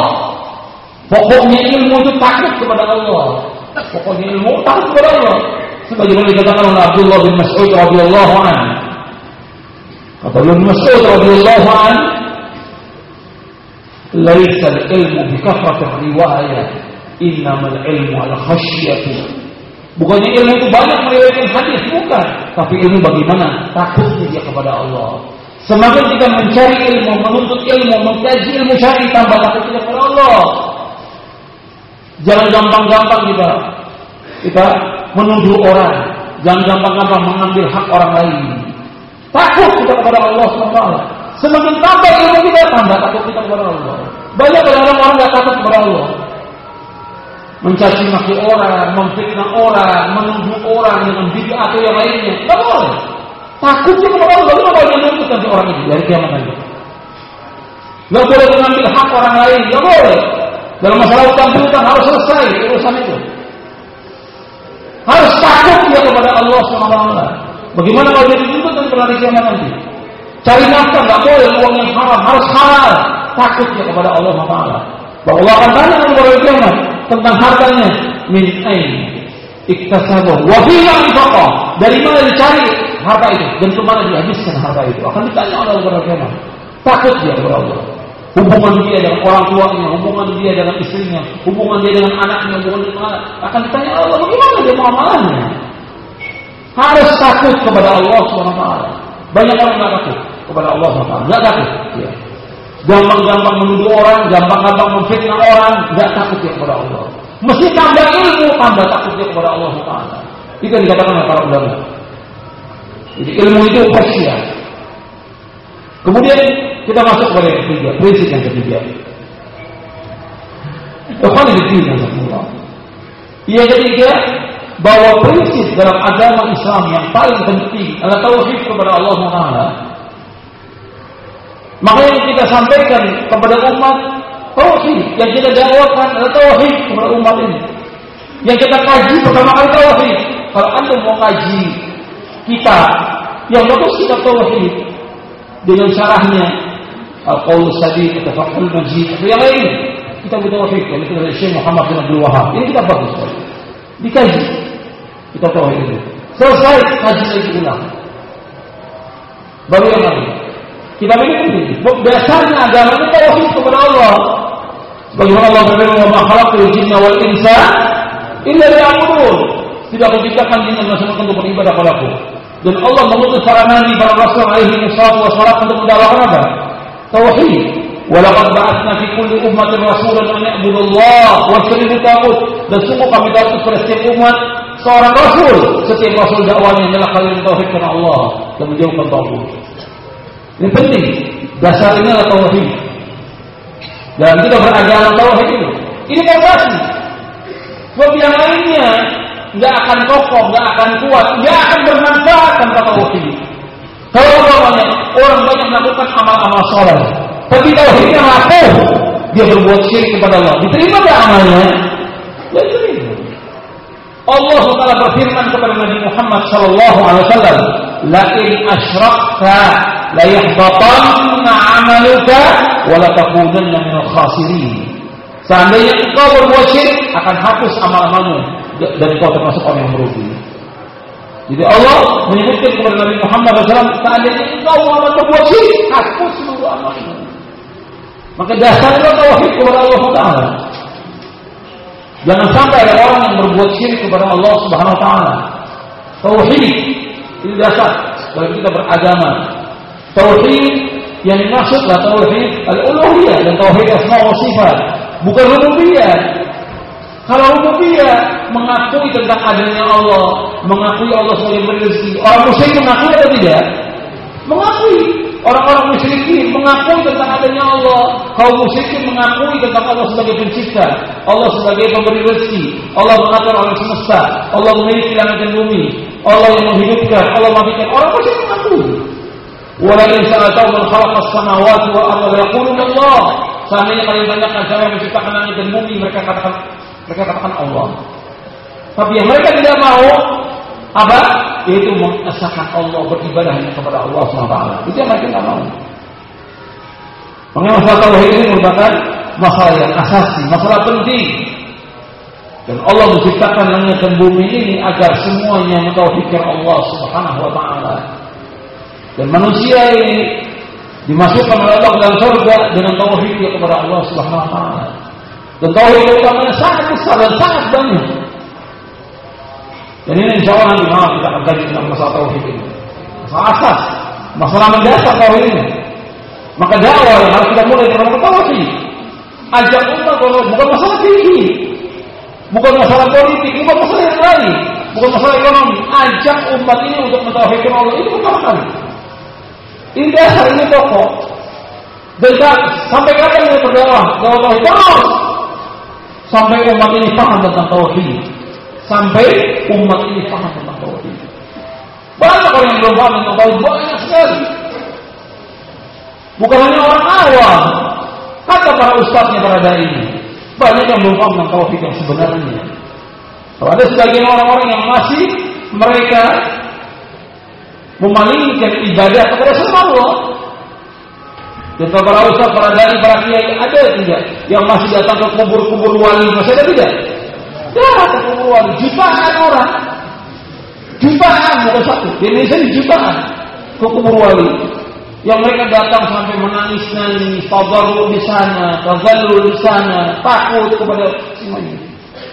Pokoknya ilmu itu takut kepada Allah. Pokoknya ilmu takut kepada Allah. Sebagaimana dikatakan oleh Abdullah bin Mas'ud radhiyallahu anhu. Kata Ibnu Mas'ud radhiyallahu an, "Laisa al-ilmu bi kathrati riwayah, innamal ilmu al khasyiyah." Bukannya ilmu itu banyak meriwayatkan hadis, bukan. Tapi ilmu bagaimana takutnya dia kepada Allah. Semakin kita mencari ilmu, menuntut ilmu, mengkaji ilmu syar'i, tambah takut kita kepada Allah. Jangan gampang-gampang kita kita menuduh orang, jangan gampang-gampang mengambil hak orang lain. Takut kita kepada Allah SWT. Semakin tambah ilmu kita, tambah takut kita kepada Allah. Banyak orang-orang orang nggak takut kepada Allah. Mencaci maki orang, memfitnah orang, menuduh orang dengan bid'ah atau yang lainnya. Tidak boleh. Takutnya kepada Allah. Lalu apa yang menuntut nanti orang itu dari kiamat nanti? Tidak boleh mengambil hak orang lain. Tidak boleh. Dalam masalah utang piutang harus selesai urusan itu. Harus takut dia kepada Allah SWT. Bagaimana kalau dia dituntut nanti pada kiamat nanti? Cari nafkah nggak boleh uang yang haram, harus halal. Takut ya kepada Allah Taala. Bahwa Allah akan tanya kepada kiamat tentang hartanya min ain iktasabahu wa infaqah. Dari mana dicari harta itu dan ke mana dihabiskan harta itu? Akan ditanya oleh Allah pada kiamat. Takut dia kepada Allah. Hubungan dia dengan orang tuanya, hubungan dia dengan istrinya, hubungan dia dengan anaknya, hubungan dia dengan anak. Akan ditanya Allah bagaimana dia muamalahnya harus takut kepada Allah SWT. Banyak orang nggak takut kepada Allah SWT. Nggak takut. Ya. Gampang-gampang menuduh orang, gampang-gampang memfitnah orang, nggak takut ya kepada Allah. Mesti tambah ilmu, tambah takut ya kepada Allah SWT. Itu yang dikatakan oleh para ulama. Jadi ilmu itu persia. Kemudian kita masuk pada yang ketiga, prinsip yang ketiga. Ikhwan yang ketiga. Yang ketiga, bahwa prinsip dalam agama Islam yang paling penting adalah tauhid kepada Allah Taala. Maka yang kita sampaikan kepada umat Tauhid yang kita dakwakan adalah tauhid kepada umat ini. Yang kita kaji pertama kali tauhid. Kalau anda mau kaji kita yang bagus kita tauhid dengan syarahnya Al-Qaul Sadid, Tafakul Majid, atau yang lain. Kita butuh tauhid. Kalau itu dari Syekh Muhammad bin Abdul Wahab. Ini kita bagus. Dikaji. Kita tauhid itu. Selesai kaji lagi ulang. Baru yang lain. Kita ini dasarnya agama itu tauhid kepada Allah. Bagaimana Allah berfirman, "Wa ma khalaqtul jinna wal insa illa liya'budun." Tidak aku ciptakan jin dan manusia untuk beribadah kepadaku. Dan Allah mengutus para nabi, para rasul alaihi wassalam untuk mendakwakan apa? Tauhid. Walaqad ba'atsna fi kulli ummatin rasulan an ya'budu Allah wa yajtanibu tagut. Dan sungguh kami utus pada setiap umat seorang rasul. Setiap rasul dakwanya adalah kalian tauhidkan Allah dan menjauhkan tagut. Ini penting. Dasarnya adalah tauhid. Dan kita beragama tauhid itu. Ini pasti. Sebab yang lainnya nggak akan kokoh, nggak akan kuat, nggak akan bermanfaat tanpa tauhid. Kalau orang banyak melakukan amal-amal soleh, tapi tauhidnya rapuh, dia berbuat syirik kepada Allah. Diterima nggak amalnya? Ya diterima. Allah Taala berfirman kepada Nabi Muhammad Sallallahu Alaihi Wasallam, "La in asyrakta la yahbatanna 'amaluka wa la takunanna minal khasirin." Seandainya engkau berbuat syirik akan hapus amal-amalmu dan engkau termasuk orang yang merugi. Jadi Allah menyebutkan kepada Nabi Muhammad SAW, seandainya engkau Muhammad berbuat syirik, hapus seluruh amalmu. Maka dasarnya tauhid kepada Allah Taala. Jangan sampai ada orang yang berbuat syirik kepada Allah Subhanahu Wa Taala. Tauhid itu dasar kalau kita beragama. Tauhid yang dimaksud adalah tauhid al-uluhiyah dan tauhid asma wa sifat, bukan rububiyah. Kalau rububiyah mengakui tentang adanya Allah, mengakui Allah sebagai rezeki. Orang musyrik mengakui atau tidak? Mengakui. Orang-orang musyrikin mengakui tentang adanya Allah. Kaum musyrikin mengakui tentang Allah sebagai pencipta, Allah sebagai pemberi rezeki, Allah mengatur alam semesta, Allah memiliki langit dan bumi, Allah yang menghidupkan, Allah mematikan. Orang musyrik mengakui. Walakin sa'atau man khalaqas samawati wal arda yaquluna Allah. Seandainya kalian tanyakan siapa yang menciptakan langit dan bumi, mereka katakan mereka katakan Allah. Tapi yang mereka tidak mau apa? Yaitu mengesahkan Allah beribadah hanya kepada Allah SWT. Itu yang mereka mau. Makanya masalah tauhid ini merupakan masalah yang asasi, masalah penting. Dan Allah menciptakan langit dan bumi ini agar semuanya mentauhidkan Allah Subhanahu wa taala. Dan manusia ini dimasukkan oleh Allah dalam surga dengan tauhidnya kepada Allah Subhanahu wa taala. Dan tauhid utamanya sangat besar dan sangat banyak. Dan ini insya Allah nanti malam kita akan kaji tentang masalah tauhid ini. Masalah asas, masalah mendasar tauhid ini. Maka dakwah yang harus kita mulai dengan tauhid. Ajak umat bukan masalah tinggi, bukan masalah politik, bukan masalah yang lain, bukan masalah ekonomi. Ajak umat ini untuk mentauhidkan Allah itu pertama kali. Ini dasar ini pokok. Dan sampai kapan ini berdakwah? Dakwah tauhid terus. Sampai umat ini paham tentang tauhid. Sampai umat ini paham tentang tauhid. Banyak orang yang belum paham tentang tauhid, banyak sekali. Bukan hanya orang awam, kata para ustadznya para dai ini. Banyak yang belum paham tentang tauhid yang sebenarnya. Kalau ada sebagian orang-orang yang masih mereka memalingkan ibadah kepada semua Allah. Dan para ustaz, para dai, para kiai ada tidak yang masih datang ke kubur-kubur wali masih ada tidak? Tidak ke kubur wali, jutaan orang, jutaan bukan satu. Di Indonesia jutaan ke kubur wali. Yang mereka datang sampai menangis-nangis, tabarru di sana, tazallul di sana, takut kepada semuanya.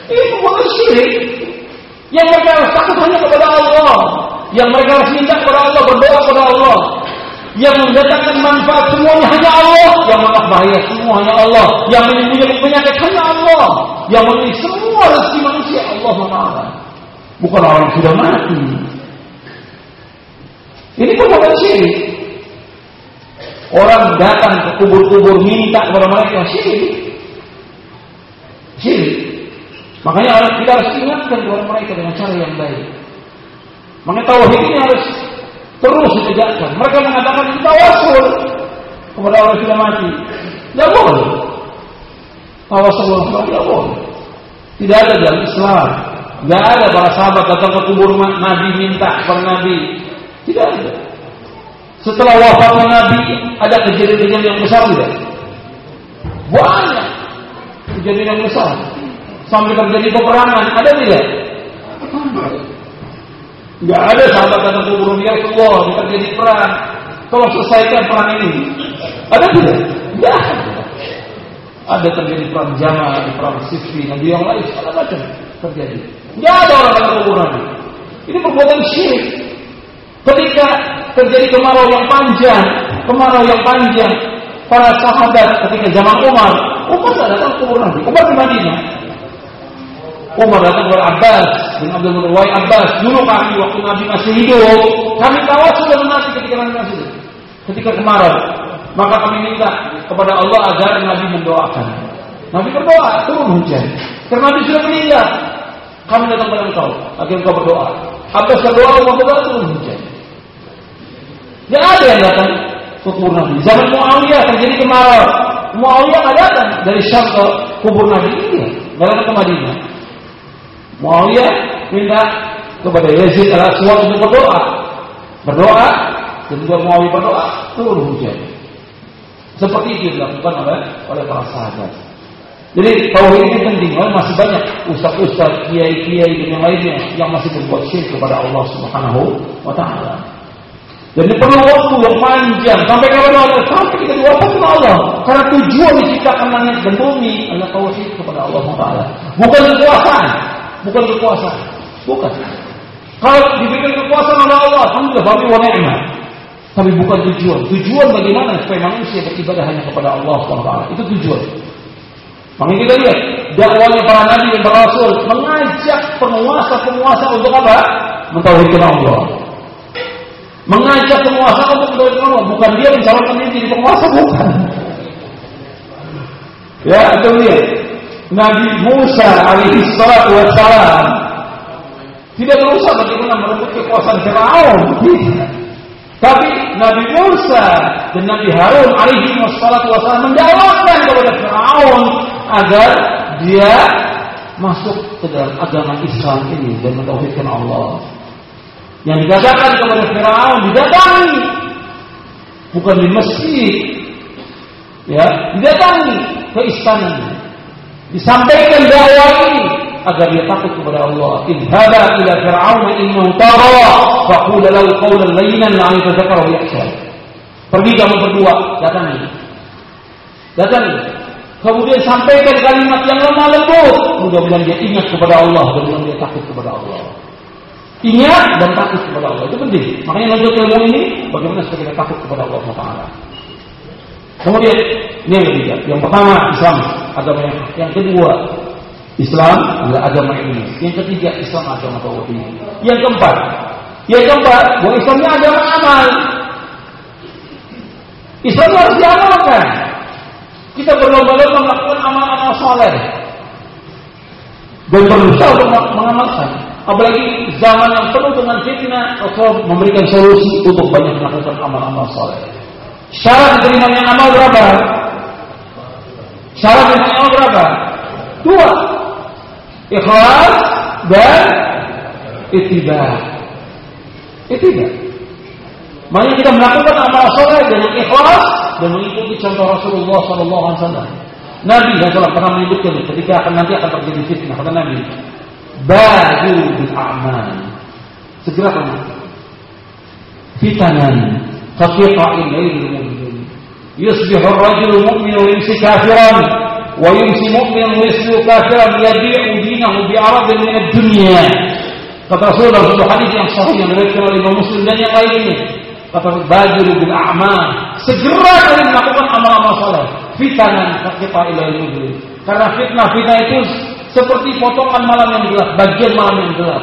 Ini bukan syirik. Yang mereka harus takut hanya kepada Allah. Yang mereka harus minta kepada Allah, berdoa kepada Allah. Yang mendatangkan manfaat semuanya hanya Allah. Yang menolak bahaya semua hanya Allah. Yang menyembuhkan penyakit hanya Allah. Yang memiliki semua rezeki manusia Allah SWT. Bukan orang sudah mati. Ini perbuatan syirik. Orang datang ke kubur-kubur minta kepada mereka syirik. Syirik. Makanya orang kita harus ingatkan kepada mereka dengan cara yang baik. Tauhid ini harus terus ditegakkan. Mereka mengatakan kita tawasul kepada orang sudah mati. Tidak boleh. Rasulullah tidak boleh. Tidak ada dalam Islam. Tidak ada para sahabat datang ke kubur Nabi minta kepada Nabi. Tidak ada. Setelah wafatnya Nabi ada kejadian-kejadian yang besar tidak? Banyak kejadian yang besar. Sampai terjadi peperangan ada tidak? Tidak ada sahabat datang ke kubur Nabi Allah terjadi perang. Kalau selesaikan perang ini, ada tidak? Tidak ada terjadi perang Jamal, perang Siffin, dan yang lain segala macam terjadi. Tidak ada orang yang kubur Nabi. Ini perbuatan syirik. Ketika terjadi kemarau yang panjang, kemarau yang panjang, para sahabat ketika zaman Umar, Umar tidak datang kubur Nabi. Umar di Madinah. Umar datang kepada Abbas bin Abdul Muttalib. Abbas, dulu kami waktu Nabi masih hidup, kami tahu sudah mati ketika Nabi masih hidup. Ketika kemarau, maka kami minta kepada Allah agar Nabi mendoakan. Nabi berdoa, turun hujan. Karena Nabi sudah meninggal. Kami datang kepada engkau, agar engkau berdoa. Abbas berdoa, Allah berdoa, turun hujan. Tidak ada yang datang kubur Nabi. Zaman Muawiyah terjadi kemarau. Muawiyah tidak datang dari Syam ke kubur Nabi. Iya, datang ke Madinah. Muawiyah minta kepada Yazid al-Aswad untuk berdoa. Berdoa, dan juga Muawiyah berdoa, turun hujan. Seperti itu dilakukan oleh oleh para sahabat. Jadi tauhid ini penting. Masih banyak ustaz-ustaz, kiai-kiai dan yang lainnya yang masih berbuat syirik kepada Allah Subhanahu wa taala. Jadi perlu waktu yang panjang sampai kapan Allah? Sampai kita diwafatkan Allah. Karena tujuan diciptakan langit dan bumi adalah tauhid kepada Allah Taala. Bukan kekuasaan, bukan kekuasaan, bukan. Kalau diberikan kekuasaan oleh Allah, alhamdulillah, babi wa ni'mah. Tapi bukan tujuan. Tujuan bagaimana supaya manusia beribadah hanya kepada Allah SWT. Itu tujuan. Makanya kita lihat dakwanya para nabi dan para rasul mengajak penguasa-penguasa untuk apa? Mentauhidkan Allah. Mengajak penguasa untuk mentauhidkan Allah, bukan dia mencalonkan diri jadi penguasa bukan. Ya, itu lihat. Nabi Musa alaihi salatu wassalam tidak berusaha bagaimana merebut kekuasaan Firaun. Tapi Nabi Musa dan Nabi Harun alaihi wassalatu wassalam mendakwahkan kepada Firaun agar dia masuk ke dalam agama Islam ini dan mentauhidkan Allah. Yang dikatakan kepada Firaun didatangi bukan di masjid. Ya, didatangi ke istana. Disampaikan dakwah ini agar dia takut kepada Allah. Idhaba ila Fir'aun innahu tagha faqul lahu qawlan layyinan la'an yatadhakkara wa yakhsha. Pergi kamu berdua, datangi. Datangi. Kemudian sampaikan kalimat yang lemah lembut. Mudah-mudahan dia ingat kepada Allah dan mudah dia takut kepada Allah. Ingat dan takut kepada Allah itu penting. Makanya lanjut ilmu ini bagaimana supaya kita takut kepada Allah Taala. Kemudian ini yang ketiga. Yang pertama Islam agama yang, yang kedua Islam adalah agama ini. Yang ketiga Islam agama tauhid. Yang keempat, yang keempat bahwa Islamnya agama amal. Islam harus diamalkan. Kita berlomba-lomba melakukan amal-amal soleh dan berusaha untuk mengamalkan. Apalagi zaman yang penuh dengan fitnah, Rasul memberikan solusi untuk banyak melakukan amal-amal soleh. Syarat diterimanya amal berapa? Syarat diterimanya amal berapa? Dua. Ikhlas dan ittiba. Ittiba. Makanya kita melakukan amal soleh dengan ikhlas dan mengikuti contoh Rasulullah Wasallam. Nabi SAW pernah menyebutkan ketika akan nanti akan terjadi fitnah kata Nabi, baju bil amal. Segera kamu fitanan kafiqa'in lailil wa yumsi kafiran wa yumsi mu'min wa yusbihu kafiran yabi'u dinahu bi'aradin min ad-dunya. Kata Rasulullah dalam hadis yang sahih yang diriwayatkan oleh Muslim dan yang lainnya. Kata baju bil a'mal. Segera kalian melakukan amal-amal saleh. Lailil mu'min. Karena fitnah-fitnah itu seperti potongan malam yang gelap, bagian malam yang gelap.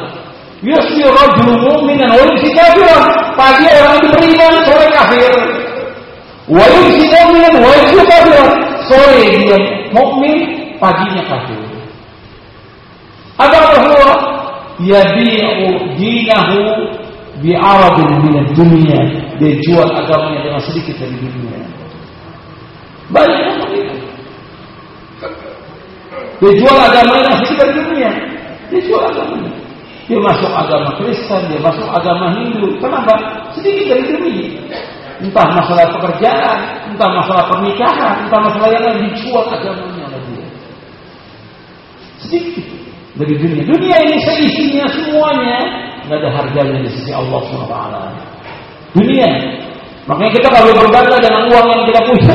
Yusmi rajul mu'minan wa yumsi kafiran. Pagi orang beriman, sore kafir. Wa yumsi mu'minan wa yumsi kafiran. Sore dia mukmin, paginya kafir. Apa Rasulullah? Yabi'u dinahu bi'aradin min dunia. Dia jual agamanya dengan sedikit dari dunia. Banyak. Dia jual agamanya sedikit dari dunia. Dia jual agamanya. Dia masuk agama Kristen, dia masuk agama Hindu. Kenapa? Sedikit dari dunia. Entah masalah pekerjaan, entah masalah pernikahan, entah masalah yang lain dijual agamanya oleh dia. Sedikit dari dunia. Dunia ini seisinya semuanya nggak ada harganya di sisi Allah SWT. Dunia. Makanya kita kalau berbangga dengan uang yang kita punya,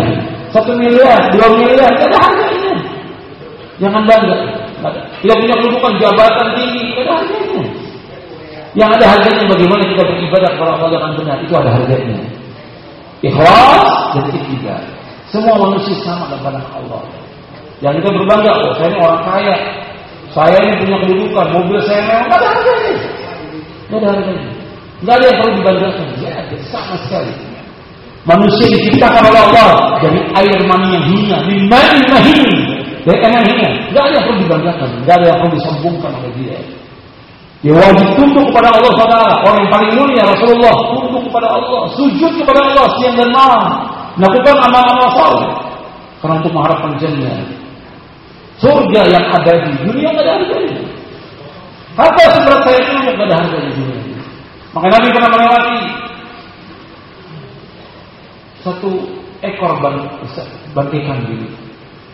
satu miliar, dua miliar, tidak ada harganya. Jangan bangga. Tidak punya kedudukan jabatan tinggi, tidak ada harganya. Yang ada harganya bagaimana kita beribadah kepada Allah dengan benar, itu ada harganya. Ikhlas dan ikhtiar. Semua manusia sama pandangan Allah. Yang kita berbangga, oh saya ini orang kaya, saya ini punya kedudukan, mobil saya memang tidak ada harganya. Tidak ada harganya. Tidak ada yang perlu dibanggakan. Tidak ada sama sekali. Manusia diciptakan oleh Allah dari air mani yang hina, mimani mahin, dari yang hina. Tidak ada yang perlu dibanggakan, tidak ada yang perlu disombongkan oleh dia. Dia wajib tunduk kepada Allah SWT. Orang yang paling mulia Rasulullah tunduk kepada Allah, sujud kepada Allah siang dan malam, melakukan amal-amal saleh karena untuk mengharapkan jannah. Surga yang ada di dunia tidak ada harganya. Harta seberat saya itu tidak ada harganya di dunia. Maka Nabi pernah melewati satu ekor bangkai kambing.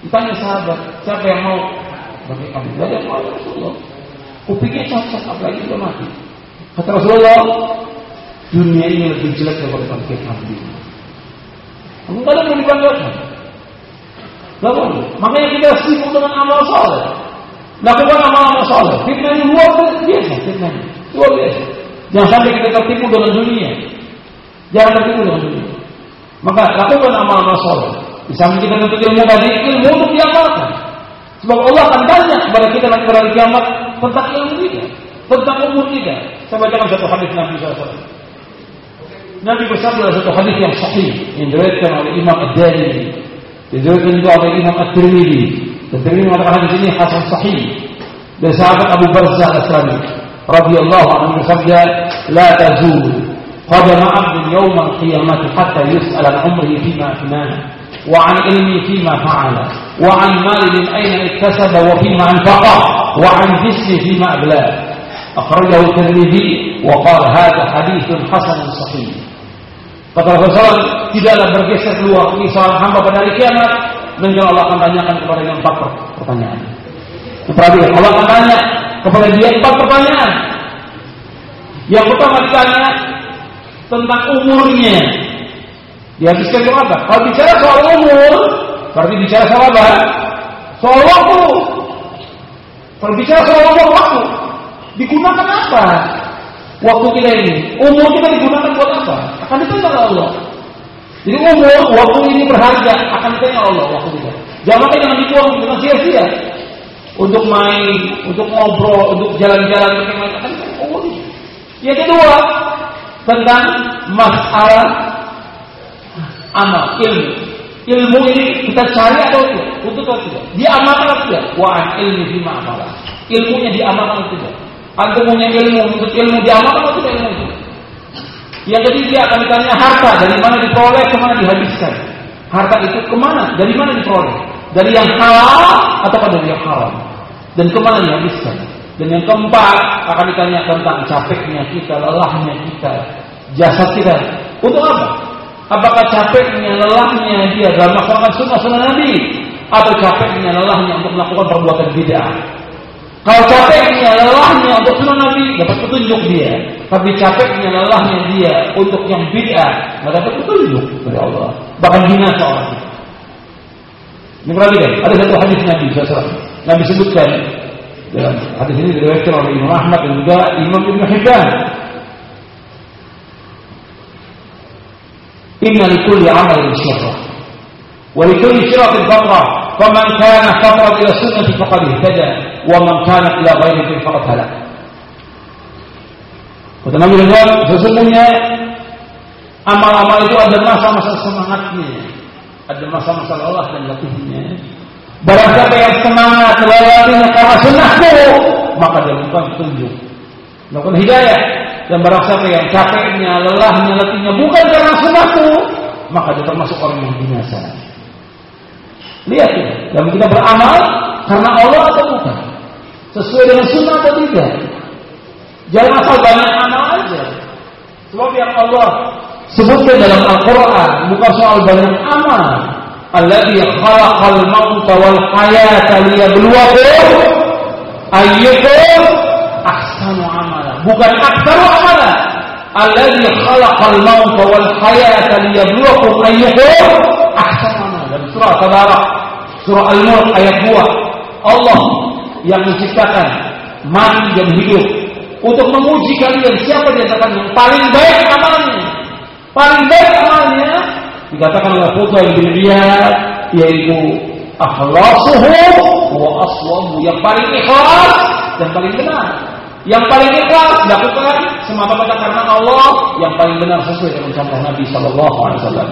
Ditanya sahabat, siapa yang mau bangkai kambing? Tidak ada yang mau Rasulullah. Kupingnya cacat, apalagi sudah mati. Kata Rasulullah, dunia ini lebih jelek daripada bangkai kambing. Enggak ada yang dibanggakan. Gak boleh. Makanya kita sibuk dengan amal soleh. Lakukan amal-amal soleh. Fitnah ini luar biasa. Fitnah ini luar biasa. Jangan sampai kita tertipu dengan dunia. Jangan tertipu dengan dunia. Maka lakukan amal-amal soleh. Samping kita menuntut ilmu tadi, ilmu untuk diamalkan. Sebab Allah akan tanya kepada kita nanti pada kiamat tentang ilmu kita, tentang umur kita. Saya bacakan satu hadis Nabi SAW. نبي بسرنا ذات حديث يوم صحيح من دويت كان على الإمام الدارمي دويت كان على الإمام الترمذي الترمذي على هذا الدنيا حسن صحيح. لسعد أبو برزة الأسلامي رضي الله عنه بسرنا لا تزول قدم عبد يوم القيامة حتى يسأل عن عمره فيما أثنان وعن علمه فيما فعل وعن ماله أين اكتسب وفيما أنفقه وعن جسمه فيما أبلاه أخرجه الترمذي وقال هذا حديث حسن صحيح. Kata Rasulullah tidaklah bergeser keluar ini seorang hamba pada hari kiamat melainkan Allah akan tanyakan kepada yang empat pertanyaan. Perhatikan, Allah akan tanya kepada dia empat pertanyaan. Yang pertama ditanya tentang umurnya. Dihabiskan untuk apa? Kalau bicara soal umur, berarti bicara soal apa? Soal waktu. Kalau bicara soal umur waktu, digunakan apa? Waktu kita ini, umur kita digunakan buat apa? Akan ditanya oleh Allah. Jadi umur, waktu ini berharga, akan ditanya Allah waktu kita. Jangan jangan dibuang dengan sia-sia. Untuk main, untuk ngobrol, untuk jalan-jalan? Akan ditanya umur. Yang kedua, tentang masalah amal ilmu. Ilmu ini kita cari atau tidak? Untuk atau tidak? Diamalkan atau tidak? Wa an ilmi bima amala. Ilmunya diamalkan atau tidak? Antum punya ilmu untuk ilmu diamalkan atau tidak ilmu itu? Yang ketiga akan ditanya harta dari mana diperoleh, ke mana dihabiskan. Harta itu ke mana? Dari mana diperoleh? Dari yang halal atau dari yang haram? Dan ke mana dihabiskan? Dan yang keempat akan ditanya tentang capeknya kita, lelahnya kita, jasad kita. Untuk apa? Apakah capeknya, lelahnya dia dalam melakukan sunnah-sunnah Nabi atau capeknya, lelahnya untuk melakukan perbuatan bid'ah? Kalau capeknya, lelahnya untuk sunnah Nabi dapat petunjuk dia, tapi capeknya, lelahnya dia untuk yang bid'ah nggak dapat petunjuk dari Allah. Bahkan binasa orang. Ini perhatikan, ada satu hadis Nabi SAW. Nabi sebutkan dalam hadis ini diriwayatkan oleh Imam Ahmad dan juga Imam Ibn Hibban. Inna likulli amalin syirrah. Wa likulli syirratin fatrah. Faman kana fatrah ila sunnati faqad ihtada. Wa man kana ila ghairihi faqad halak. Nabi Muhammad, sesungguhnya amal-amal itu ada masa-masa semangatnya, ada masa-masa lelah dan letihnya. Barang siapa yang semangat melewatinya karena sunnahku, maka dia bukan petunjuk. Melakukan hidayah. Dan barang siapa yang capeknya, lelahnya, letihnya bukan karena sunnahku, maka dia termasuk orang yang binasa. Lihat ya, dalam kita beramal, karena Allah atau bukan? Sesuai dengan sunnah atau tidak? Jangan asal banyak amal aja. Sebab yang Allah sebutkan dalam Al-Quran bukan soal banyak amal. Alladhi khalaqal mauta wal hayata liyabluwakum ayyukum ahsanu amala. Bukan aksaru amala. Alladhi khalaqal mauta wal hayata liyabluwakum ayyukum ahsanu amala. Surah Tabarak, surah Al-Mulk ayat 2. Allah yang menciptakan mati dan hidup untuk menguji kalian siapa di antara yang paling baik amalnya. Paling baik amalnya dikatakan oleh Fudail bin Iyad yaitu akhlasuhu wa aswamu yang paling ikhlas dan paling benar. Yang paling ikhlas dilakukan semata-mata karena Allah yang paling benar sesuai dengan contoh Nabi Shallallahu Alaihi Wasallam.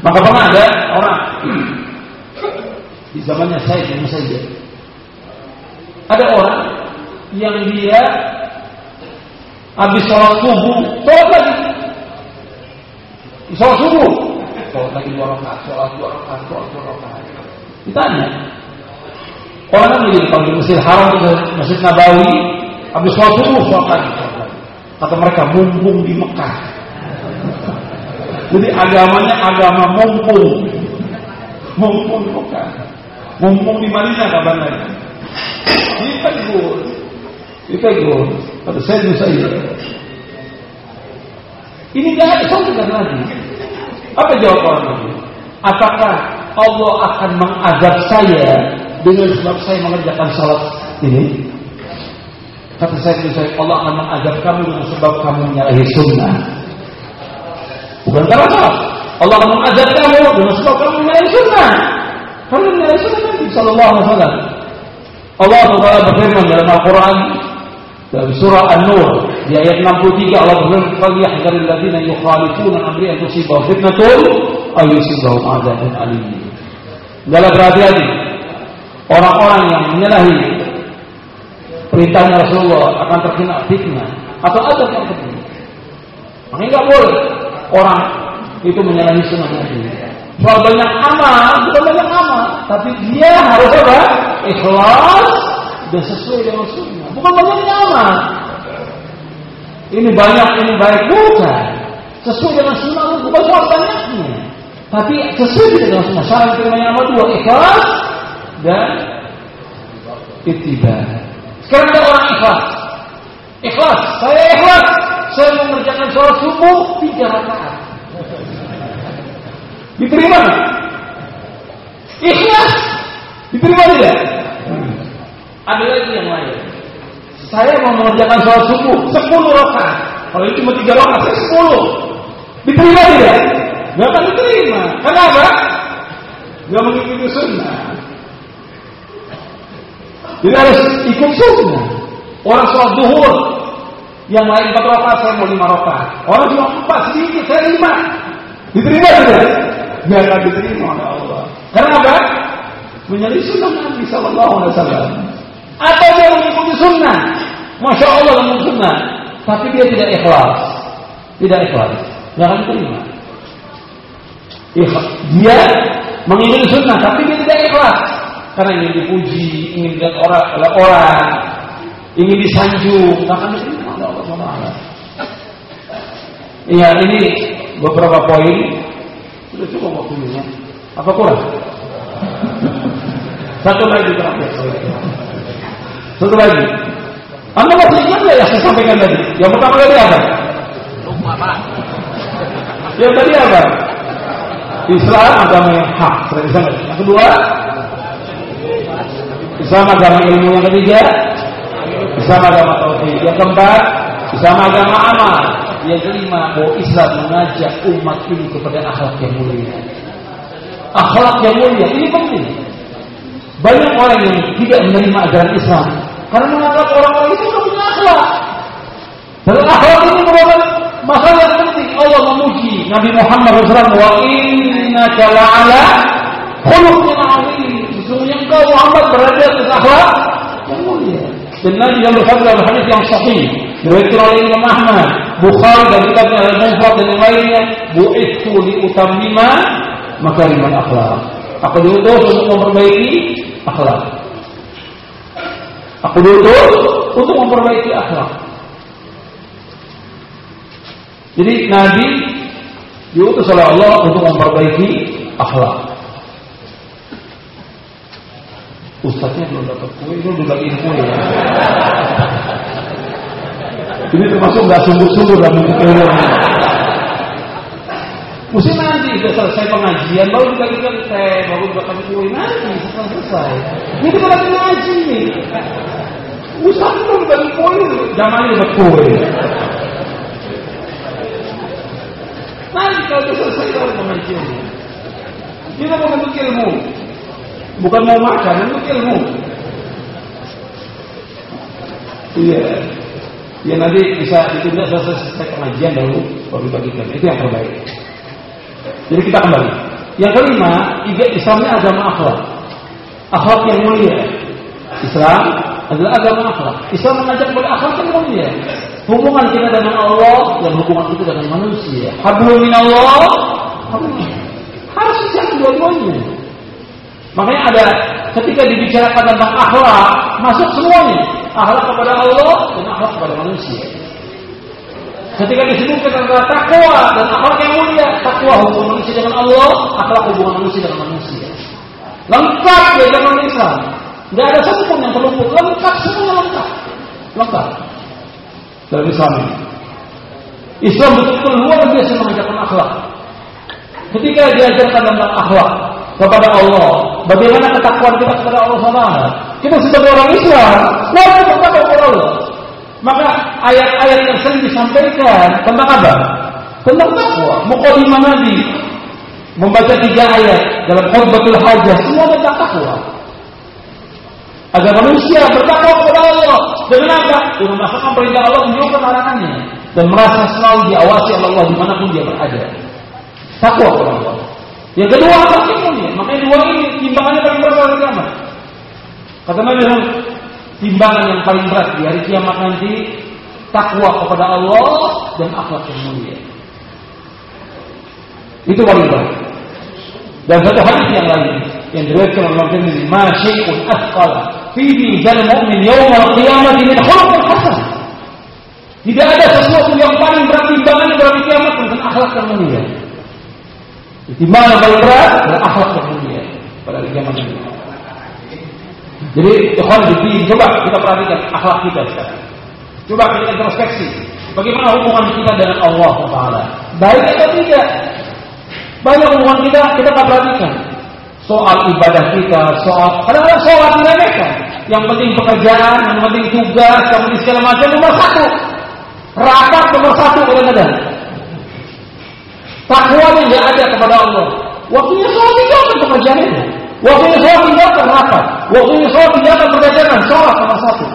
Maka pernah ada orang di zamannya saya di Musayyid. Ada orang yang dia habis sholat subuh, sholat lagi. Sholat subuh, sholat lagi dua rakaat, sholat dua rakaat, sholat dua rakaat. Ditanya, orang kan begini kalau di Mesir Haram ke Masjid Nabawi, habis sholat subuh, sholat lagi. Kata mereka mumpung di Mekah. Jadi agamanya agama mumpung, mumpung di Mekah, mumpung di Madinah kabarnya. Ditegur, ditegur. Kata saya saya. Ini gak ada surga lagi. Apa jawab orang itu? Apakah Allah akan mengazab saya dengan sebab saya mengerjakan salat ini? Kata saya saya, Allah akan mengazab kamu dengan sebab kamu menyalahi sunnah. Bukan karena salah. Allah akan mengazab kamu dengan sebab kamu menyalahi sunnah. Kamu menyalahi sunnah Nabi Sallallahu Alaihi Wasallam. Allah Taala berfirman dalam Al-Quran dalam surah An-Nur di ayat 63 Allah berfirman "Falyahdharil ladzina yukhalifuna amri an tusibahum fitnatun aw yusibahum adzabun alim." Dalam berhati-hati orang-orang yang menyalahi perintahnya Rasulullah akan terkena fitnah atau ada yang terkena. Makanya nggak boleh orang itu menyalahi sunnah Nabi. Soal banyak amal, bukan banyak amal, tapi dia harus apa? Ikhlas dan sesuai dengan sunnah. Bukan banyak amal. Ini banyak, ini baik, bukan. Sesuai dengan sunnah, bukan soal banyaknya. Tapi sesuai dengan sunnah. Syarat terimanya amal dua, ikhlas dan ittiba. Sekarang ada orang ikhlas. Ikhlas, saya ikhlas. Saya mengerjakan sholat subuh tiga rakaat. Diterima? Ikhlas. Diterima tidak? Ada lagi yang lain. Saya mau mengerjakan sholat subuh sepuluh rakaat. Kalau itu cuma tiga rakaat, saya sepuluh. Diterima tidak? Gak akan diterima. Kenapa? Gak mengikuti sunnah. Jadi harus ikut sunnah. Orang sholat duhur, yang lain empat rakaat, saya mau lima rakaat. Orang cuma empat sedikit, saya lima. Diterima tidak? Gak akan diterima oleh Allah. Karena apa? Menyalahi sunnah Nabi Sallallahu Alaihi Wasallam. Atau dia mengikuti sunnah, masya Allah mengikuti sunnah, tapi dia tidak ikhlas, tidak ikhlas, gak akan diterima. Dia mengikuti sunnah, tapi dia tidak ikhlas, karena ingin dipuji, ingin dilihat orang oleh orang, ingin disanjung, gak akan diterima Allah Subhanahu Iya, ini beberapa poin sudah cukup waktunya. Apa kurang? Satu lagi terakhir. Satu lagi. Anda masih ingat ya saya sampaikan tadi? Yang pertama tadi apa? Lupa Pak. Yang tadi apa? Islam agama yang hak. Yang kedua, Islam agama ilmu. Yang ketiga, Islam agama tauhid. Yang keempat, Islam agama amal. Yang kelima, bahwa Islam mengajak umat ini kepada akhlak yang mulia. Akhlak yang mulia ini penting. Banyak orang yang tidak menerima ajaran Islam karena menganggap orang-orang itu tidak punya akhlak. Dan akhlak ini merupakan masalah yang penting. Allah memuji Nabi Muhammad SAW. Wa inna ala khuluqin azim. Sesungguhnya engkau Muhammad berada di akhlak yang mulia. Dan Nabi yang bersabda dalam hadis yang sahih diriwayatkan oleh Imam Ahmad, Bukhari dan kitabnya Al-Mufrad dan yang lainnya, bu'ithu li utammima makarimal akhlak. Aku diutus untuk memperbaiki akhlak. Aku diutus untuk memperbaiki akhlak. Jadi Nabi diutus oleh Allah untuk memperbaiki akhlak. Ustaznya belum dapat kue, ini bagiin kue ya. Ini termasuk nggak sungguh-sungguh dalam ilmu. Mesti nanti sudah selesai pengajian baru dibagikan teh, baru dibagikan kue nanti setelah selesai. Ini kita lagi ngaji nih. Ustaz belum bagi kue, zamannya dapat kue. Nanti kalau sudah selesai baru pengajian. Kita mau menuntut ilmu, bukan mau makan, menuntut ilmu. Iya. Ya nanti bisa ditunda selesai pengajian dahulu baru dibagikan. Itu yang terbaik. Jadi kita kembali. Yang kelima, tiga Islamnya agama akhlak. Akhlak yang mulia. Islam adalah agama akhlak. Islam mengajak kepada akhlak yang mulia. Hubungan kita dengan Allah dan hubungan kita dengan manusia. Hablum min Allah. Harus dijaga dua-duanya. Makanya ada ketika dibicarakan tentang akhlak, masuk semuanya. Akhlak kepada Allah dan akhlak kepada manusia. Ketika disebutkan tentang takwa dan akhlak yang mulia, takwa hubungan manusia dengan Allah, akhlak hubungan manusia dengan manusia. Lengkap ya dalam Islam. Tidak ada satu pun yang terluput. Lengkap semuanya lengkap. Lengkap. Dalam Islam ini. Islam betul-betul luar biasa mengajarkan akhlak. Ketika diajarkan tentang akhlak kepada Allah, bagaimana ketakwaan kita kepada Allah SWT. Kita sebagai orang Islam, wajib bertakwa kepada Allah. Maka ayat-ayat yang sering disampaikan tentang apa? Tentang takwa. Mukadimah Nabi membaca tiga ayat dalam khutbatul hajah semua tentang takwa. Agar manusia bertakwa kepada Allah dengan apa? Dengan melaksanakan perintah Allah menjauhkan larangannya dan merasa selalu diawasi oleh Allah di mana pun dia berada. Takwa kepada Allah. Yang kedua ilmunya? Makanya dua ini timbangannya paling berat hari kiamat. Kata Nabi timbangan yang paling berat di hari kiamat nanti takwa kepada Allah dan akhlak yang mulia. Itu paling berat. Dan satu hadis yang lain yang diriwayatkan oleh Imam Tirmidzi, "Ma syai'un athqal fi mizan mu'min yawm al-qiyamah min khuluqin hasan." Tidak ada sesuatu yang paling berat timbangannya pada hari kiamat tentang akhlak yang mulia. Timbangan yang paling berat adalah akhlak yang mulia pada kiamat ini. Jadi, ikhwan di coba kita perhatikan akhlak kita sekarang. Coba kita introspeksi. Bagaimana hubungan kita dengan Allah Taala? Baik atau tidak? Banyak hubungan kita kita tak perhatikan. Soal ibadah kita, soal kadang-kadang soal diremehkan. Yang penting pekerjaan, yang penting tugas, yang penting segala macam nomor satu. Rapat nomor satu kadang-kadang. Takwanya nggak ada kepada Allah. Waktunya soal tinggalkan pekerjaan itu. Waktunya soal tinggalkan rapat. Waktunya soal tinggalkan pekerjaan. Sholat nomor satu.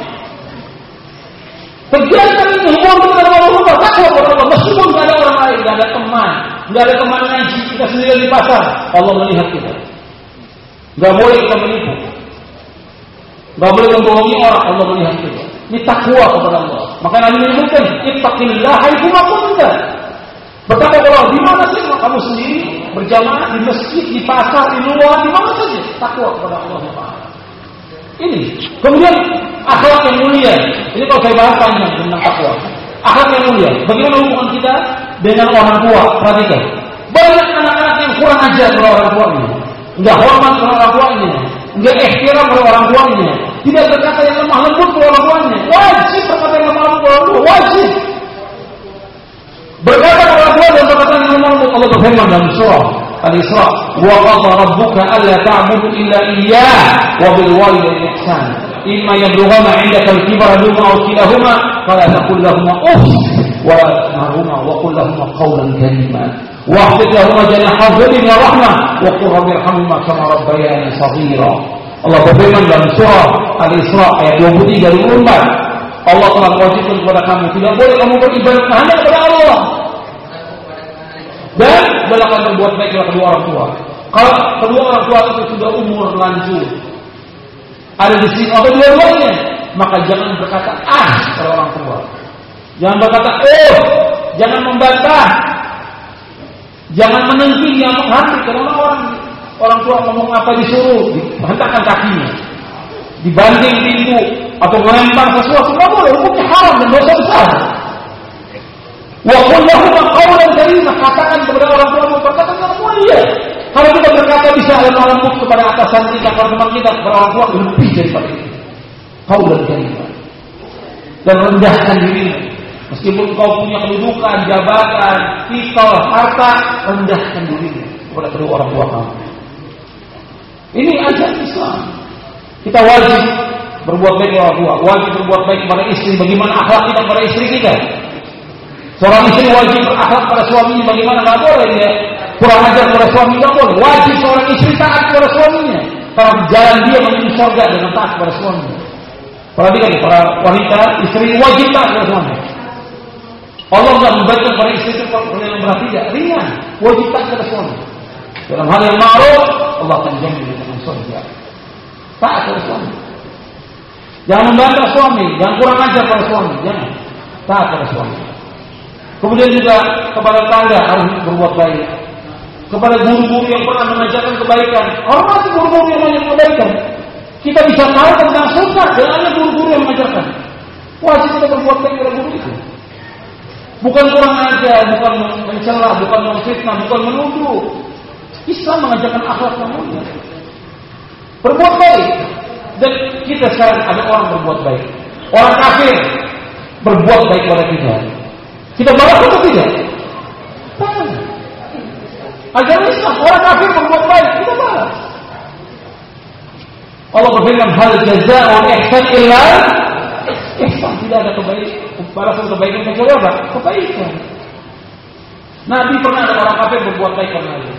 Kegiatan ini hubungan kita dengan Allah takwa kepada Allah. Meskipun tidak ada orang lain, tidak ada teman, tidak ada teman ngaji, kita sendiri di pasar, Allah melihat kita. Gak boleh kita menipu. Gak boleh membohongi orang, Allah melihat kita. Ini takwa kepada Allah. Maka Nabi menyebutkan, Ittaqillah haituma kunta. Kepada Allah, di mana saja kamu sendiri berjamaah di masjid, di pasar, di luar, di mana saja. Takwa kepada Allah Subhanahu ini. Kemudian akhlak yang mulia. Ini kalau saya bahas panjang tentang takwa. Akhlak yang mulia. Bagaimana hubungan kita dengan orang tua? Perhatikan. Banyak anak-anak yang kurang ajar kepada orang tuanya. Enggak hormat kepada orang tuanya. Enggak ikhtiram kepada orang tuanya. Tidak berkata yang lemah lembut kepada orang tuanya. Wajib berkata yang lemah lembut kepada orang tua. Wajib. Berkata kepada orang tua dan berkata yang lemah lembut. Allah berfirman dalam surah Al-Isra wa qadha rabbuka alla ta'budu illa iyyah wa bil walidayni ihsana imma yablughanna 'indaka al-kibara ahaduhuma aw kilahuma fala taqul lahumā uff wa la tanharhumā wa qul lahumā qawlan karīmā واخفض لهما جناح الذل ورحمة وقل رب ارحمهما كما ربياني صغيرا Allah berfirman dalam surah Al-Isra ayat 23 dan 24 Allah telah mewajibkan kepada kamu tidak boleh kamu beribadah hanya kepada Allah dan belakan berbuat baik kepada kedua orang tua. Kalau kedua orang tua itu sudah umur lanjut, ada di sini atau dua-duanya, maka jangan berkata ah kepada orang tua. Jangan berkata oh, jangan membantah, jangan menengking yang menghati karena orang Orang tua ngomong apa disuruh, dihentakkan kakinya. Dibanding pintu atau melempar sesuatu nggak boleh, hukumnya haram dan dosa besar. Wa kullahu qawlan karimah katakan kepada orang tua berkata yang mulia. Kalau kita berkata bisa lemah lembut kepada atasan kita, kepada teman kita, kepada orang tua lebih daripada itu. Qawlan karimah. Dan rendahkan dirimu. Meskipun kau punya kedudukan, jabatan, titel, harta, rendahkan dirimu kepada kedua orang tua kamu. Ini ajaran Islam. Kita wajib berbuat baik kepada orang tua, wajib berbuat baik kepada istri. Bagaimana akhlak kita kepada istri kita? Seorang istri wajib berakhlak pada suaminya. Bagaimana nggak boleh dia kurang ajar kepada suami nggak boleh. Wajib seorang istri taat kepada suaminya. Karena jalan dia menuju surga dengan taat kepada suaminya. Perhatikan para wanita, istri wajib taat kepada suami. Allah nggak membaca kepada istri itu kalau yang berat tidak ringan, wajib taat kepada suami. Dalam hal yang ma'ruf, Allah akan jamin dengan surga. Taat kepada suami. Jangan membantah suami, jangan kurang ajar pada suami, jangan. Taat kepada suami. Kemudian juga kepada tangga harus berbuat baik. Kepada guru-guru yang pernah mengajarkan kebaikan, hormati guru-guru yang mengajarkan kebaikan. Kita bisa tahu tentang sunnah dengan guru-guru yang mengajarkan. Wajib kita berbuat baik kepada guru itu. Bukan kurang ajar, bukan mencela, bukan memfitnah, bukan menuduh. Islam mengajarkan akhlak yang mulia. Berbuat baik. Dan kita sekarang ada orang berbuat baik. Orang kafir berbuat baik kepada kita. Kita balas atau tidak? Balas. Ajaran Islam, orang kafir berbuat baik, kita balas. Allah berfirman, hal jazaa'ul ihsan illa ihsan. Tidak ada kebaikan, balasan kebaikan kecuali apa? Kebaikan. Nabi pernah ada orang kafir berbuat baik karena itu.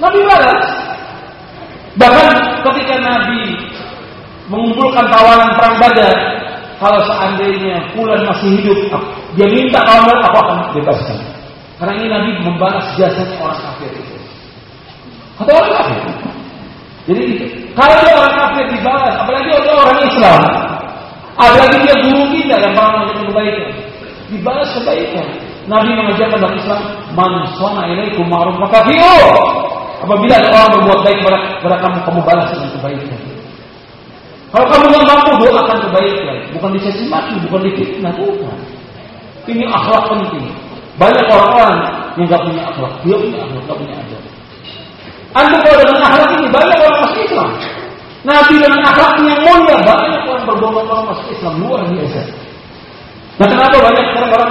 Nabi balas. Bahkan ketika Nabi mengumpulkan tawanan perang Badar, kalau seandainya Fulan masih hidup, dia minta tawanan apa akan bebaskan. Karena ini Nabi membalas jasanya orang kafir itu. Atau orang kafir. Jadi kalau dia orang kafir dibalas, apalagi dia orang Islam, apalagi dia guru kita yang pernah mengajarkan kebaikan, dibalas kebaikan. Nabi mengajarkan dalam Islam, man sona ilaikum ma'ruf makafiru. Apabila ada orang berbuat baik kepada kamu, kamu balas dengan kebaikan. Kalau kamu nggak mampu doakan kebaikan, bukan dicaci maki, bukan difitnah, bukan. Ini akhlak penting. Banyak orang-orang yang nggak punya akhlak, dia punya akhlak, nggak punya adab. Anda kalau dengan akhlak ini banyak orang masuk Islam. Nabi dengan akhlaknya yang mulia banyak orang berbondong-bondong masuk Islam luar biasa. Nah kenapa banyak orang orang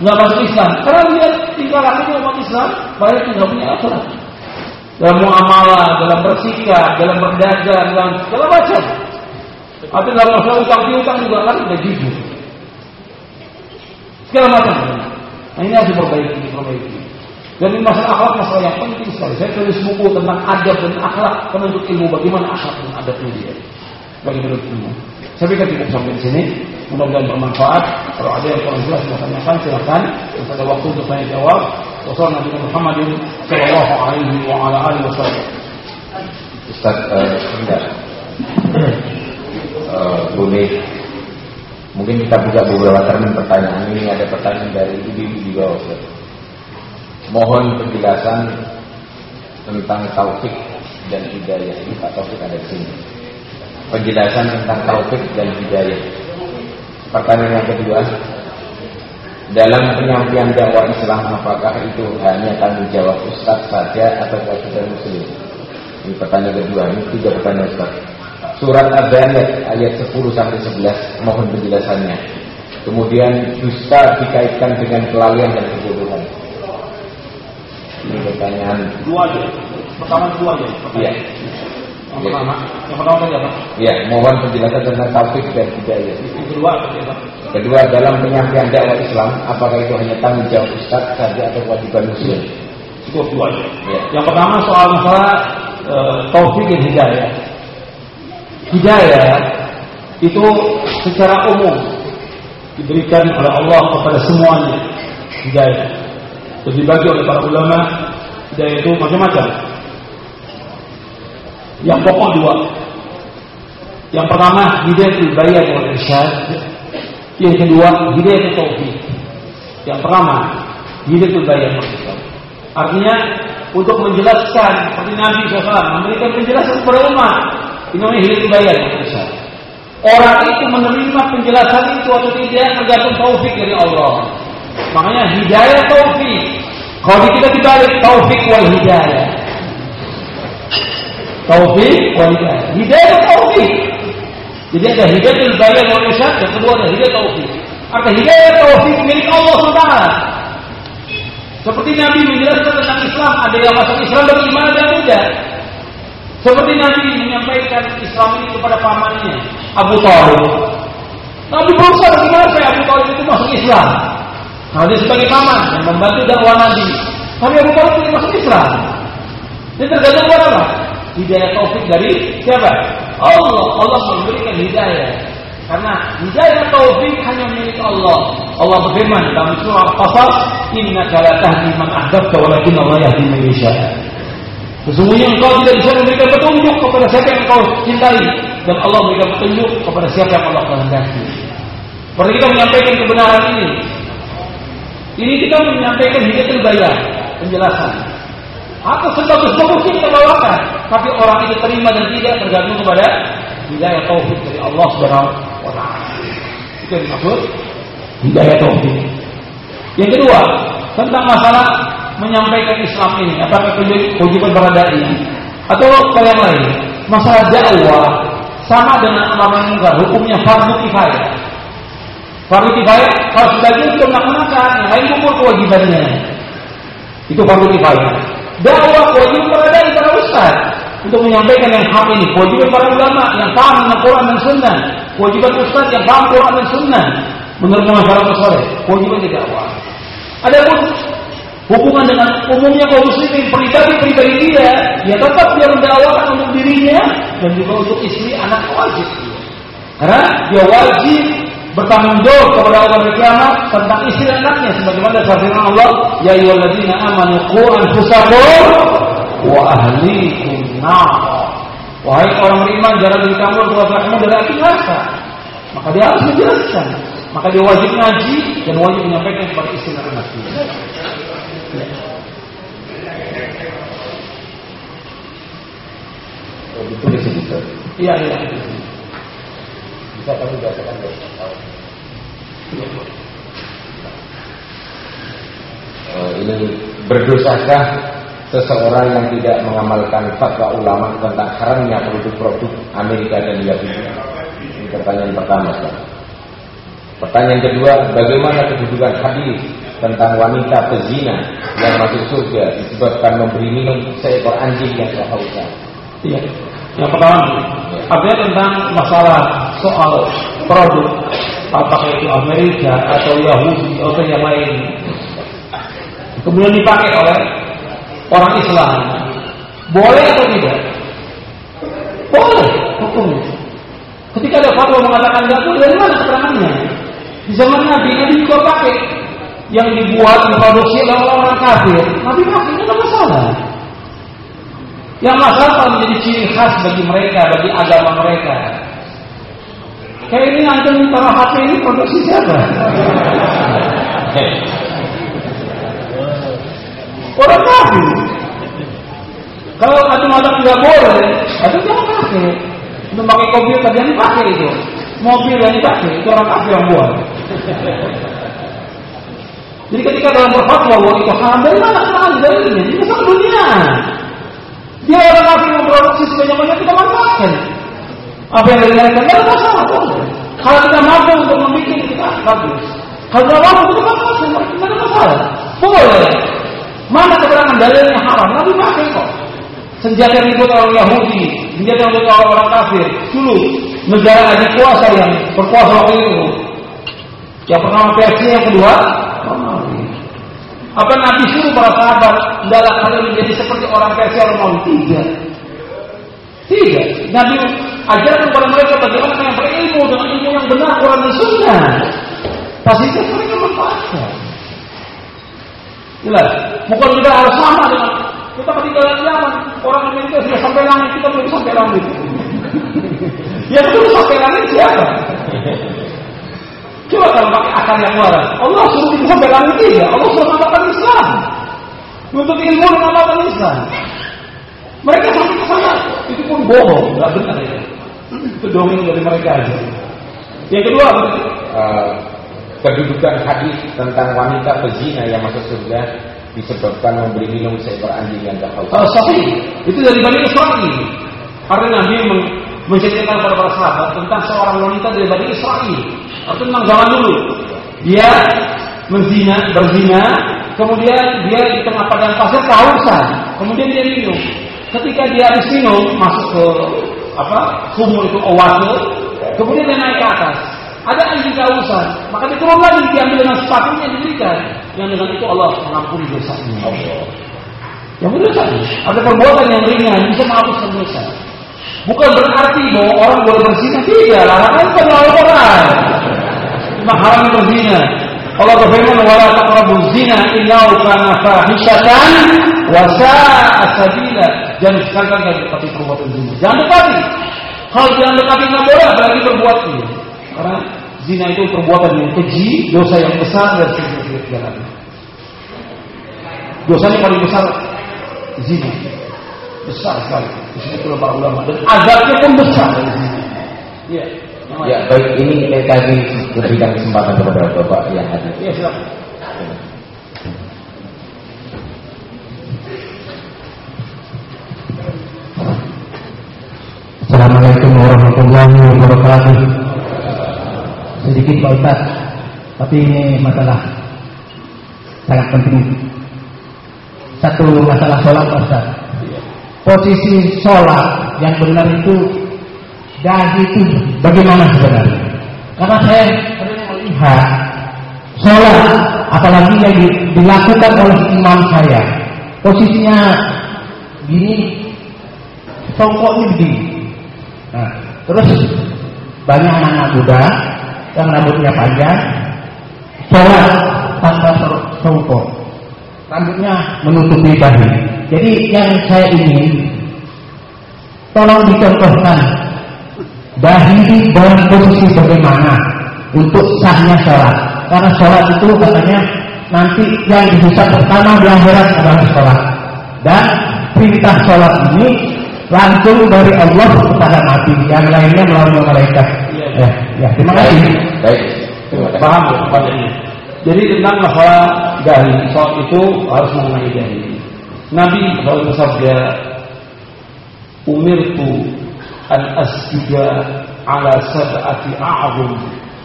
nggak masuk Islam? Karena dia tinggal lakunya umat Islam banyak yang nggak punya akhlak. Dalam muamalah, dalam bersikap, dalam berdagang, dalam segala macam. Atau dalam masalah utang piutang juga kan tidak jujur. Segala macam. Nah ini harus diperbaiki, diperbaiki. Dan ini masalah akhlak masalah yang penting sekali. Saya tulis buku tentang adab dan akhlak penuntut ilmu bagaimana akhlak dan adabnya dia bagi penuntut ilmu. Saya pikir cukup sampai di sini. Mudah-mudahan bermanfaat. Kalau ada yang kurang jelas mau tanyakan silakan. Kita ada waktu untuk tanya jawab. Wassalamualaikum Nabi Muhammadin Sallallahu Alaihi wa ala alihi wasallam. Ustaz, uh. Boleh mungkin kita buka beberapa termin pertanyaan ini ada pertanyaan dari ibu-ibu Ustaz. Mohon penjelasan tentang taufik dan hidayah. Ini Pak Taufik ada di sini. Penjelasan tentang taufik dan hidayah. Pertanyaan yang kedua, dalam penyampaian dakwah Islam apakah itu hanya tanggung jawab Ustaz saja atau kita muslim? Ini pertanyaan kedua, ini tiga pertanyaan Ustaz. Surat Az-Zariyat ayat 10 sampai 11 mohon penjelasannya. Kemudian dusta dikaitkan dengan kelalaian dan kebodohan. Ini pertanyaan Dua aja. Pertama dua aja. Iya. Yang pertama, yang pertama tadi apa? Ya, mohon penjelasan tentang taufik dan hidayah. Yang kedua apa? Kedua, dalam penyampaian dakwah Islam, apakah itu hanya tanggung jawab Ustaz saja atau kewajiban muslim? Cukup dua aja. Ya. Yang pertama soal masalah e, taufik dan hidayah. Hidayah itu secara umum diberikan oleh Allah kepada semuanya. Hidayah. Itu dibagi oleh para ulama. Hidayah itu macam-macam. Yang pokok dua. Yang pertama hidayah bayan wal irsyad. Yang kedua hidayah taufik. Yang pertama hidayah bayan wal irsyad. Artinya untuk menjelaskan seperti Nabi SAW memberikan penjelasan kepada umat. Namanya hidayah besar. Orang itu menerima penjelasan itu atau tidak tergantung taufik dari Allah. Makanya hidayah taufik. Kalau kita dibalik taufik wal hidayah. Taufik wal hidayah. Hidayah taufik. Jadi ada hidayah bayan wal irsyad, yang kedua ada hidayah taufik. Arti hidayah taufik milik Allah SWT. Seperti Nabi menjelaskan tentang Islam, ada yang masuk Islam dari iman dan tidak. Seperti Nabi menyampaikan Islam ini kepada pamannya, Abu Talib. Nabi berusaha bagaimana saya Abu Talib itu masuk Islam. Dia sebagai paman yang membantu dakwah Nabi. Tapi Abu Talib tidak masuk Islam. Ini tergantung kepada apa? Hidayah taufik dari siapa? Allah. Allah memberikan hidayah. Karena hidayah taufik hanya milik Allah. Allah berfirman dalam surah Al-Qasas, "Innaka la tahdi man ahbabta walakin Allah yahdi man yasha." Sesungguhnya engkau tidak bisa memberikan petunjuk kepada siapa yang engkau cintai dan Allah memberikan petunjuk kepada siapa yang Allah kehendaki. Seperti kita menyampaikan kebenaran ini. Ini kita menyampaikan hidayah bayar, penjelasan. Atau sebagus-bagusnya kita bawakan, tapi orang itu terima dan tidak tergantung kepada hidayah taufik dari Allah Subhanahu wa taala. Itu yang dimaksud hidayah taufik. Yang kedua, tentang masalah menyampaikan Islam ini, apakah kewajiban para dai atau hal yang lain? Masalah dakwah sama dengan amar mungkar, hukumnya fardu kifayah. Fardu kifayah kalau sebagian itu melaksanakan, yang lain gugur kewajibannya. Itu fardu kifayah. Dakwah kewajiban para dai para ustaz untuk menyampaikan yang hak ini. Kewajiban para ulama yang paham dengan Quran dan Sunnah. Kewajiban ustaz yang paham Quran dan Sunnah. Menurut masyarakat soleh, kewajiban di dakwah. Ada pun hubungan dengan umumnya kaum muslimin pribadi-pribadi dia, ya tetap dia mendakwakan untuk dirinya dan juga untuk istri anak wajib. Karena dia wajib bertanggung jawab kepada Allah kiamat tentang istri anaknya sebagaimana firman Allah, "Ya ayyuhalladzina amanu qu anfusakum wa ahlikum nar." Wahai orang beriman, jangan diri kamu kamu dari api neraka. Maka dia harus menjelaskan. Maka dia wajib ngaji dan wajib menyampaikan kepada istri dan anaknya. Oh, ditulis itu. Iya, iya. Bisa kami bacakan ya? Uh, ini berdosakah seseorang yang tidak mengamalkan fatwa ulama tentang haramnya produk-produk Amerika dan Yahudi? Ini pertanyaan pertama. Pak. Pertanyaan kedua, bagaimana kedudukan hadis tentang wanita pezina yang masuk surga disebabkan memberi minum seekor anjing yang kehausan? Iya. Yang pertama, artinya tentang masalah soal produk apakah itu Amerika atau Yahudi atau yang lain. Kemudian dipakai oleh orang Islam. Boleh atau tidak? Boleh hukumnya. Ketika ada fatwa mengatakan tidak boleh dari mana keterangannya? Di zaman Nabi Nabi juga pakai yang dibuat diproduksi oleh orang-orang kafir Nabi pakai itu masalah yang masalah menjadi ciri khas bagi mereka bagi agama mereka Kayak ini antum taruh HP ini produksi siapa? Orang kafir. Kalau antum mengatakan tidak boleh, antum jangan pakai. Untuk pakai komputer jangan dipakai itu. Mobil yang dipakai itu orang kafir yang buat. Jadi ketika dalam berfatwa bahwa itu haram dari mana haram dari ini? Masalah dunia. Dia orang kafir memproduksi sebanyak-banyak kita manfaatkan. Apa yang mereka tidak ada masalah. Kalau kita mampu untuk membuat kita bagus. Kalau tidak mampu kita bagus, tidak ada masalah. Boleh. Mana keterangan dalilnya haram? Nabi pakai kok. Senjata yang dibuat orang Yahudi, senjata yang dibuat oleh orang kafir. Dulu negara adik kuasa yang berkuasa waktu itu. Yang pertama Persia, yang kedua. Apa Nabi suruh para sahabat dalam kalian menjadi seperti orang Persia Romawi? Tidak. Tidak. Nabi ajarkan kepada mereka bagaimana yang berilmu dengan ilmu yang benar Quran dan Sunnah. Pasti mereka manfaatkan. Jelas. Bukan kita harus sama dengan kita ketinggalan zaman. Orang Amerika sudah sampai langit, kita belum sampai langit. yang belum sampai langit siapa? Coba kalau pakai akal yang waras. Allah suruh kita langit tidak. Allah suruh mengatakan Islam. Untuk ilmu dengan mata lisan. Mereka sampai ke sana, itu pun bohong, nggak benar ya. Itu dongeng dari mereka aja. Yang kedua, uh, kedudukan hadis tentang wanita pezina yang masuk surga disebabkan memberi minum seekor anjing yang gak Oh, sahih. Itu dari Bani Israel. Karena Nabi menceritakan kepada para sahabat tentang seorang wanita dari Bani Israel. Atau tentang zaman dulu. Dia menzina, berzina, kemudian dia di tengah padang pasir kehausan, kemudian dia minum. Ketika dia habis minum, masuk ke apa sumur itu oase, kemudian dia naik ke atas. Ada anjing kehausan, maka dia turun lagi diambil dengan sepatunya diberikan. Yang dengan itu Allah mengampuni dosanya. Allah. Yang dosa ada perbuatan yang ringan bisa menghapuskan dosa. Bukan berarti bahwa orang boleh berzina tidak. Larangan adalah Al-Quran. Haram berzina. Allah berfirman wala taqrabu zina innahu kana fahishatan wa sa'a sabila. Jangan sekali kali dekati perbuatan zina. Jangan dekati. Kalau jangan dekati nggak boleh apalagi berbuat ini. Karena zina itu perbuatan yang keji, dosa yang besar dan jalan. Dosanya paling besar zina. Besar sekali. Disebut oleh para ulama dan azabnya pun besar dari zina. Ya. Ya, baik ini saya kasih berikan kesempatan kepada Bapak yang hadir. Ya, silakan. Assalamualaikum warahmatullahi wabarakatuh. Sedikit Pak Ustaz, tapi ini masalah sangat penting. Satu masalah sholat Pak Ustaz. Posisi sholat yang benar itu dahi itu bagaimana sebenarnya? Karena saya sering melihat sholat apalagi yang dilakukan oleh imam saya posisinya gini songkoknya begini Nah, terus banyak anak muda yang rambutnya panjang, sholat tanpa songkok, rambutnya menutupi dahi. Jadi yang saya ingin, tolong dicontohkan dahi dalam posisi bagaimana untuk sahnya sholat. Karena sholat itu katanya nanti yang dihisap pertama di akhirat adalah sholat. Dan perintah sholat ini langsung dari Allah kepada Nabi yang lainnya melalui malaikat. Ya, ya, terima kasih. Baik. Terima kasih. Paham. Jadi tentang masalah dahi, sholat itu harus mengenai dahi. Nabi kalau bersabda, umirtu an asjuda ala sab'ati a'zum.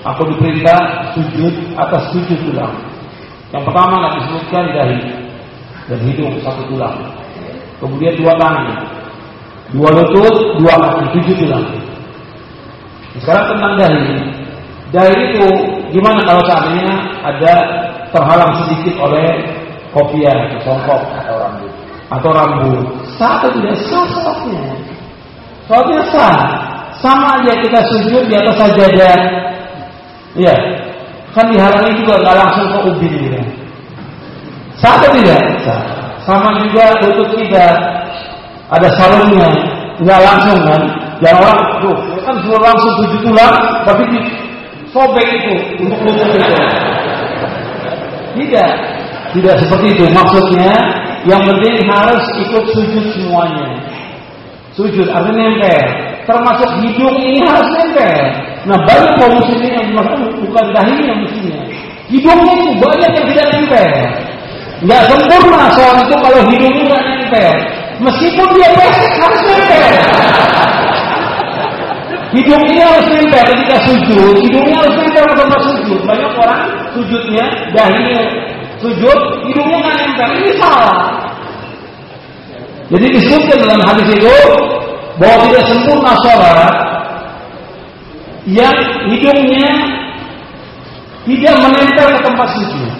Aku diperintah sujud atas tujuh tulang. Yang pertama Nabi sebutkan dahi dan hidung satu tulang. Kemudian dua tangan, dua lutut, dua kaki, tujuh tulang. Sekarang tentang dahi. Dahi itu gimana kalau seandainya ada terhalang sedikit oleh kopiah, songkok Atau rambut. atau rambut. Sah atau tidak sah sholatnya? Sholatnya sah. Sama aja kita sujud di atas sajadah. Iya. Kan dihalangi juga nggak langsung ke ubin gitu. Sah atau tidak? Sah. Sama juga lutut kita ada sarungnya, nggak langsung kan? Yang orang tuh kan suruh langsung tujuh tulang, tapi di sobek itu untuk lutut itu. Tidak, tidak seperti itu. Maksudnya yang penting harus ikut sujud semuanya. Sujud artinya nempel. Termasuk hidung ini harus nempel. Nah banyak kaum muslimin yang dimaksud bukan dahinya mestinya. Hidungnya itu banyak yang tidak nempel. Nggak sempurna soal itu kalau hidungnya nggak nempel. Meskipun dia pesek harus nempel. Hidungnya harus nempel ketika sujud. Hidungnya harus nempel ke tempat sujud. Banyak orang sujudnya, dahinya sujud, hidungnya nggak nempel. Ini salah. Jadi disebutkan dalam hadis itu bahwa tidak sempurna sholat yang hidungnya tidak menempel ke tempat sujud.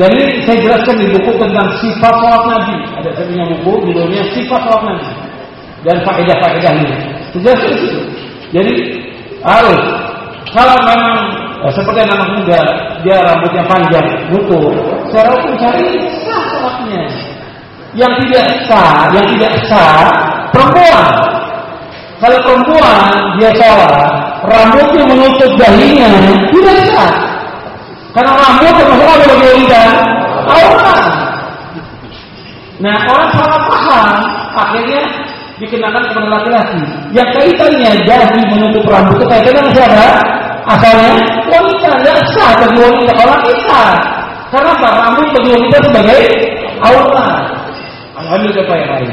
Dan ini saya jelaskan di buku tentang sifat sholat Nabi. Ada saya buku judulnya sifat sholat Nabi dan faedah-faedahnya. Jelas di situ. Jadi harus kalau memang ya, seperti anak muda dia rambutnya panjang, butuh. Secara hukum cari sah sholatnya. Yang tidak sah, yang tidak sah perempuan. Kalau perempuan dia sholat, rambutnya menutup dahinya tidak sah. Karena rambut termasuk apa bagi wanita? Aurat. Nah orang salah paham akhirnya dikenakan kepada laki-laki. Yang kaitannya dahi menutup rambut itu kaitannya dengan siapa? Asalnya wanita tidak sah bagi wanita kalau kita. Karena apa? Rambut bagi wanita sebagai aurat. Alhamdulillah apa yang lain.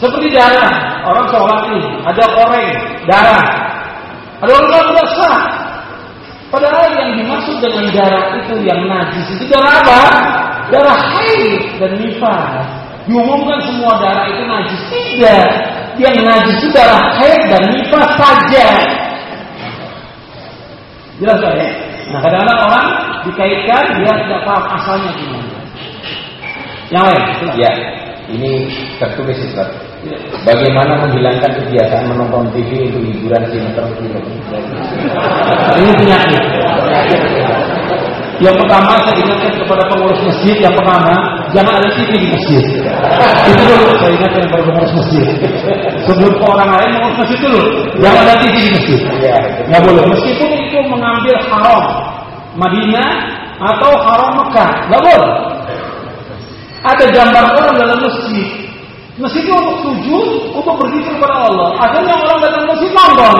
Seperti darah, orang sholat ini ada koreng darah, ada orang yang tidak sah. Padahal yang dimaksud dengan darah itu yang najis itu darah apa? Darah haid dan nifas. Diumumkan semua darah itu najis tidak. Yang najis itu darah haid dan nifas saja. Jelas ya? Nah kadang-kadang orang dikaitkan dia tidak paham asalnya gimana. Yang lain, Ya, ini tertulis Ustaz. Bagaimana menghilangkan kebiasaan menonton TV untuk hiburan sinetron film? Ini penyakit. Yang pertama saya ingatkan kepada pengurus masjid yang pertama jangan ada TV di masjid. Itu dulu saya ingatkan kepada pengurus masjid. Sebelum orang lain pengurus masjid dulu jangan ada TV di masjid. Ya, Nggak boleh. Meskipun itu mengambil haram Madinah atau haram Mekah, nggak boleh. Ada gambar orang dalam masjid. Masjid itu untuk sujud, untuk berzikir kepada Allah. Akhirnya orang datang masjid nonton.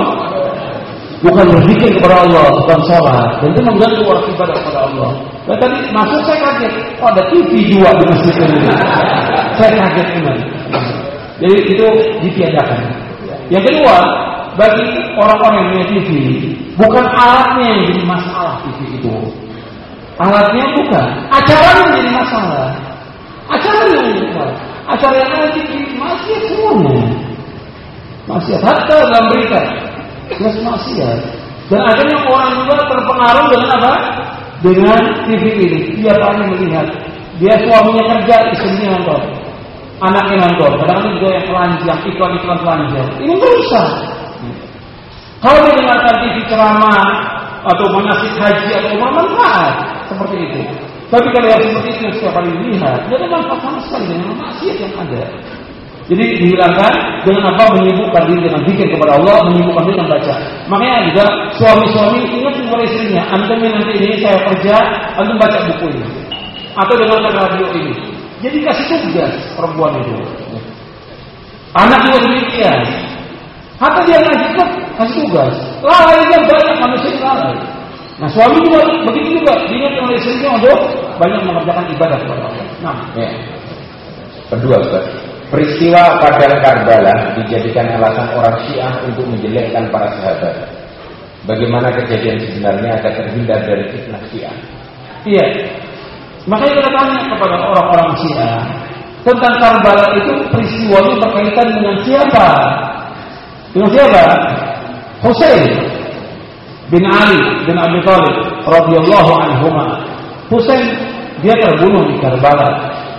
Bukan berzikir kepada Allah, bukan sholat. Dan itu mengganggu orang ibadah kepada Allah. Dan tadi masuk saya kaget. Oh ada TV dua di masjid ini. saya kaget benar. Jadi itu ditiadakan. Yang kedua, bagi orang-orang yang punya TV, bukan alatnya yang jadi masalah TV itu. Alatnya bukan, acaranya yang jadi masalah. Acaranya yang jadi masalah. Acara yang ada TV masih semuanya. Masih hatta dalam berita. Jelas maksiat. Dan akhirnya orang juga terpengaruh dengan apa? Dengan TV ini. Dia paling melihat. Dia suaminya kerja, istrinya nonton. Anaknya nonton. Kadang-kadang juga yang telanjang, iklan-iklan telanjang. Ini merusak. Kalau dengarkan TV ceramah atau manasik haji atau umrah manfaat seperti itu. Tapi kalau yang seperti itu setiap kali dilihat, dia ada manfaat sama sekali dengan maksiat yang ada. Jadi dihilangkan dengan apa menyibukkan diri dengan zikir kepada Allah, menyibukkan diri dengan baca. Makanya juga suami-suami ingat kepada istrinya, antum yang nanti ini saya kerja, antum baca buku ini, atau dengarkan radio ini. Jadi kasih tugas perempuan itu. Anak juga demikian. Hatta dia ngaji tetap kasih tugas. Lalai kan banyak manusia yang lalai. Nah suami juga begitu juga diingat oleh istrinya untuk banyak mengerjakan ibadah kepada Allah. Nah, ya. Kedua Ustaz. Peristiwa Padang Karbala dijadikan alasan orang Syiah untuk menjelekkan para sahabat. Bagaimana kejadian sebenarnya agar terhindar dari fitnah Syiah? Iya. Makanya kita tanya kepada orang-orang Syiah tentang Karbala itu peristiwanya berkaitan dengan siapa? Dengan siapa? Husain bin Ali bin Abi Thalib radhiyallahu anhuma. Husain dia terbunuh di Karbala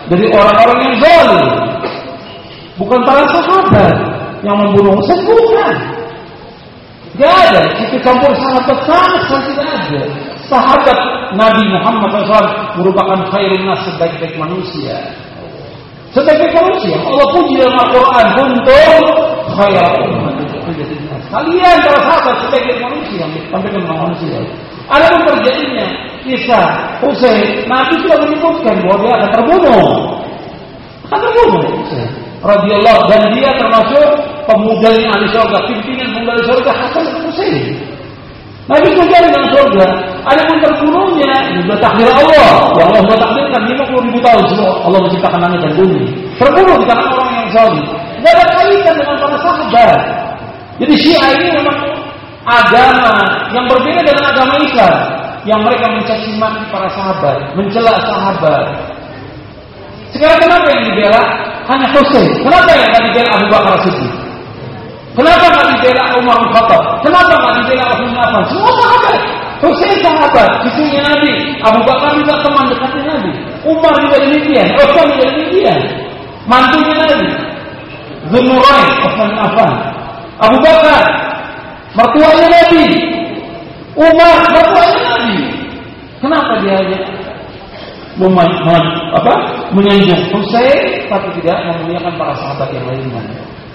dari orang-orang yang zalim. Bukan para sahabat yang membunuh Husain bukan. Gak ada, itu campur sahabat sama sekali tidak ada. Sahabat Nabi Muhammad SAW merupakan khairun nas sebaik-baik manusia. Sebaik-baik manusia, Allah puji dalam Al-Quran untuk khairun Kalian para sahabat sebaik-baik manusia dengan manusia. Ada pun terjadinya kisah Husain, Nabi sudah menyebutkan bahwa dia akan terbunuh. Akan terbunuh radhiyallahu dan dia termasuk pemuda yang ahli surga, pimpinan pemuda ahli surga Hasan Husain. Nabi sudah dalam surga. Ada pun terbunuhnya, sudah takdir Allah. Ya Allah sudah takdirkan 50 ribu tahun semua Allah menciptakan langit dan bumi. Terbunuh di tangan orang yang zalim. Tidak ada kaitan dengan para sahabat. Jadi Syiah ini memang agama yang berbeda dengan agama Islam yang mereka mencaci maki para sahabat, mencela sahabat. Sekarang kenapa yang dibela hanya Husain? Kenapa yang tidak dibela Abu Bakar Siddiq? Kenapa nggak dibela Umar bin Khattab? Kenapa nggak dibela bin Affan? Semua sahabat. Husain sahabat, cucunya Nabi. Abu Bakar juga teman dekatnya Nabi. Umar juga demikian. Utsman juga demikian. Mantunya Nabi. Zulnurain, Utsman bin. Abu Bakar, mertuanya Nabi. Umar, mertuanya Nabi. Kenapa dia apa, menyanjung Husain tapi tidak memuliakan para sahabat yang lainnya?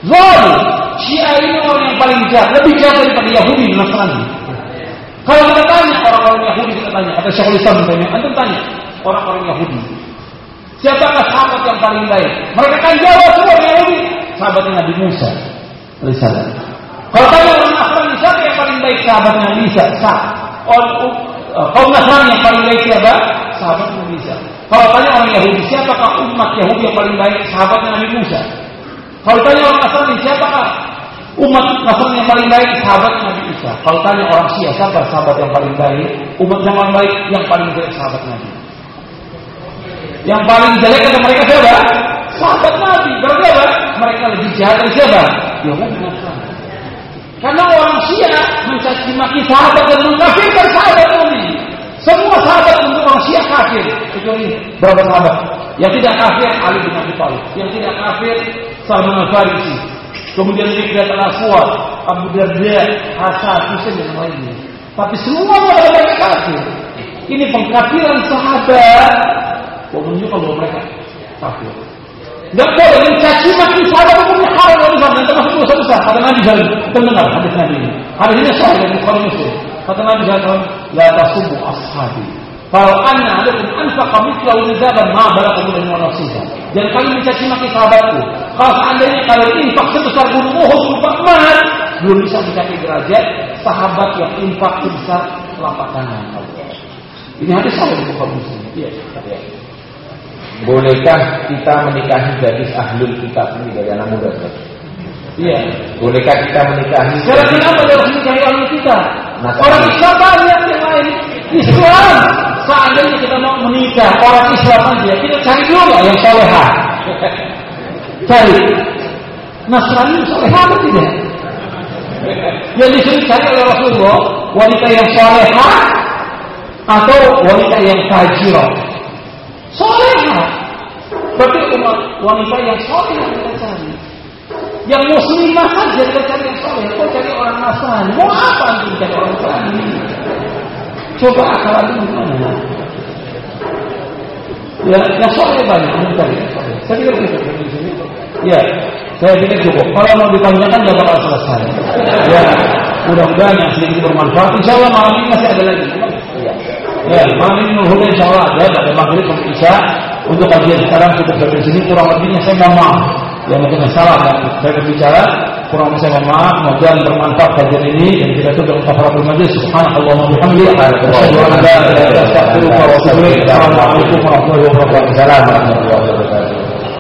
Zalim. Syiah ini orang yang paling jahat, lebih jahat daripada Yahudi dan Nasrani. Kalau kita tanya orang-orang Yahudi, kita tanya, ada Syekhul Islam misalnya, antum tanya orang-orang Yahudi. Siapakah sahabat yang paling baik? Mereka kan jawab semua Yahudi. Sahabatnya Nabi Musa. Alaihissalam. Kalau tanya orang Nasrani siapa yang paling baik sahabatnya Isa? Sa. Kaum Nasrani yang paling baik siapa? Sahabat Nabi Isa. Kalau tanya orang Yahudi siapakah umat Yahudi yang paling baik? Sahabatnya Nabi Musa. Kalau tanya orang Nasrani siapakah umat Nasrani yang paling baik? Sahabat Nabi Isa. Kalau tanya orang Syiah siapa sahabat yang paling baik? Umat yang paling baik yang paling baik sahabat Nabi. Yang paling jelek kata mereka siapa? Sahabat Nabi. Berarti? Mereka lebih jahat dari siapa? Yahudi Nasrani. Karena orang Syiah mencaci maki sahabat dan mengkafirkan sahabat Nabi. Semua sahabat untuk orang Syiah kafir. Kecuali berapa sahabat? Yang tidak kafir Ali bin Abi Thalib. Yang tidak kafir Salman Al Farisi. Kemudian Mikdad Al Aswad, Abu Darda, Hasan, Husain dan lainnya. Tapi semua mereka kafir. Ini pengkafiran sahabat menunjukkan bahwa mereka kafir. Tidak boleh mencaci maki sahabat hukumnya haram oleh Islam dan termasuk dosa besar. Kata Nabi SAW, terdengar hadis Nabi ini. Hadis ini sahih dari Bukhari Muslim. Kata Nabi SAW, la tasubu ashabi. Kalau anna alaikum anfaqa mithla ulizaban ma balagha min nafsiha. Dan kalian mencaci maki sahabatku. Kalau seandainya kalian infak sebesar gunung Uhud infak emas, belum bisa mencapai derajat sahabat yang infak sebesar telapak tangan. Ini hadis sahih dari Bukhari Muslim. Iya. Bolehkah kita menikahi gadis ahlul kitab ini dari anak muda? Iya. Bolehkah kita menikahi? Sekarang kenapa harus menikahi ahlul kitab? Orang Islam banyak yang lain. Islam. Seandainya kita mau menikah orang Islam aja, kita cari dulu yang soleha. Cari. Nasrani soleha atau tidak? Yang disuruh cari oleh Rasulullah wanita yang soleha atau wanita yang fajirah. Soleha. Berarti umat wanita yang soleha kita cari. Yang muslimah saja kita cari yang soleh. Kau cari orang Nasrani. Mau apa antum cari orang Nasrani? Coba akal antum gimana? Ya, yang soleh banyak. Yang soleh. Saya pikir begitu di sini. Ya, saya pikir cukup. Kalau mau ditanyakan ya bakal selesai. Ya, mudah-mudahan yang sedikit bermanfaat. Insya Allah malam ini masih ada lagi. Ya, malam ini Nurhuda insya Allah ada pada maghrib sampai isya untuk kajian sekarang cukup sampai sini kurang lebihnya saya mohon maaf. Yang mungkin salah dan saya berbicara kurang lebih saya mohon maaf. Mudah bermanfaat kajian ini dan kita tutup kafaratul majlis. Subhanallah atubu ilaik. Assalamualaikum warahmatullahi wabarakatuh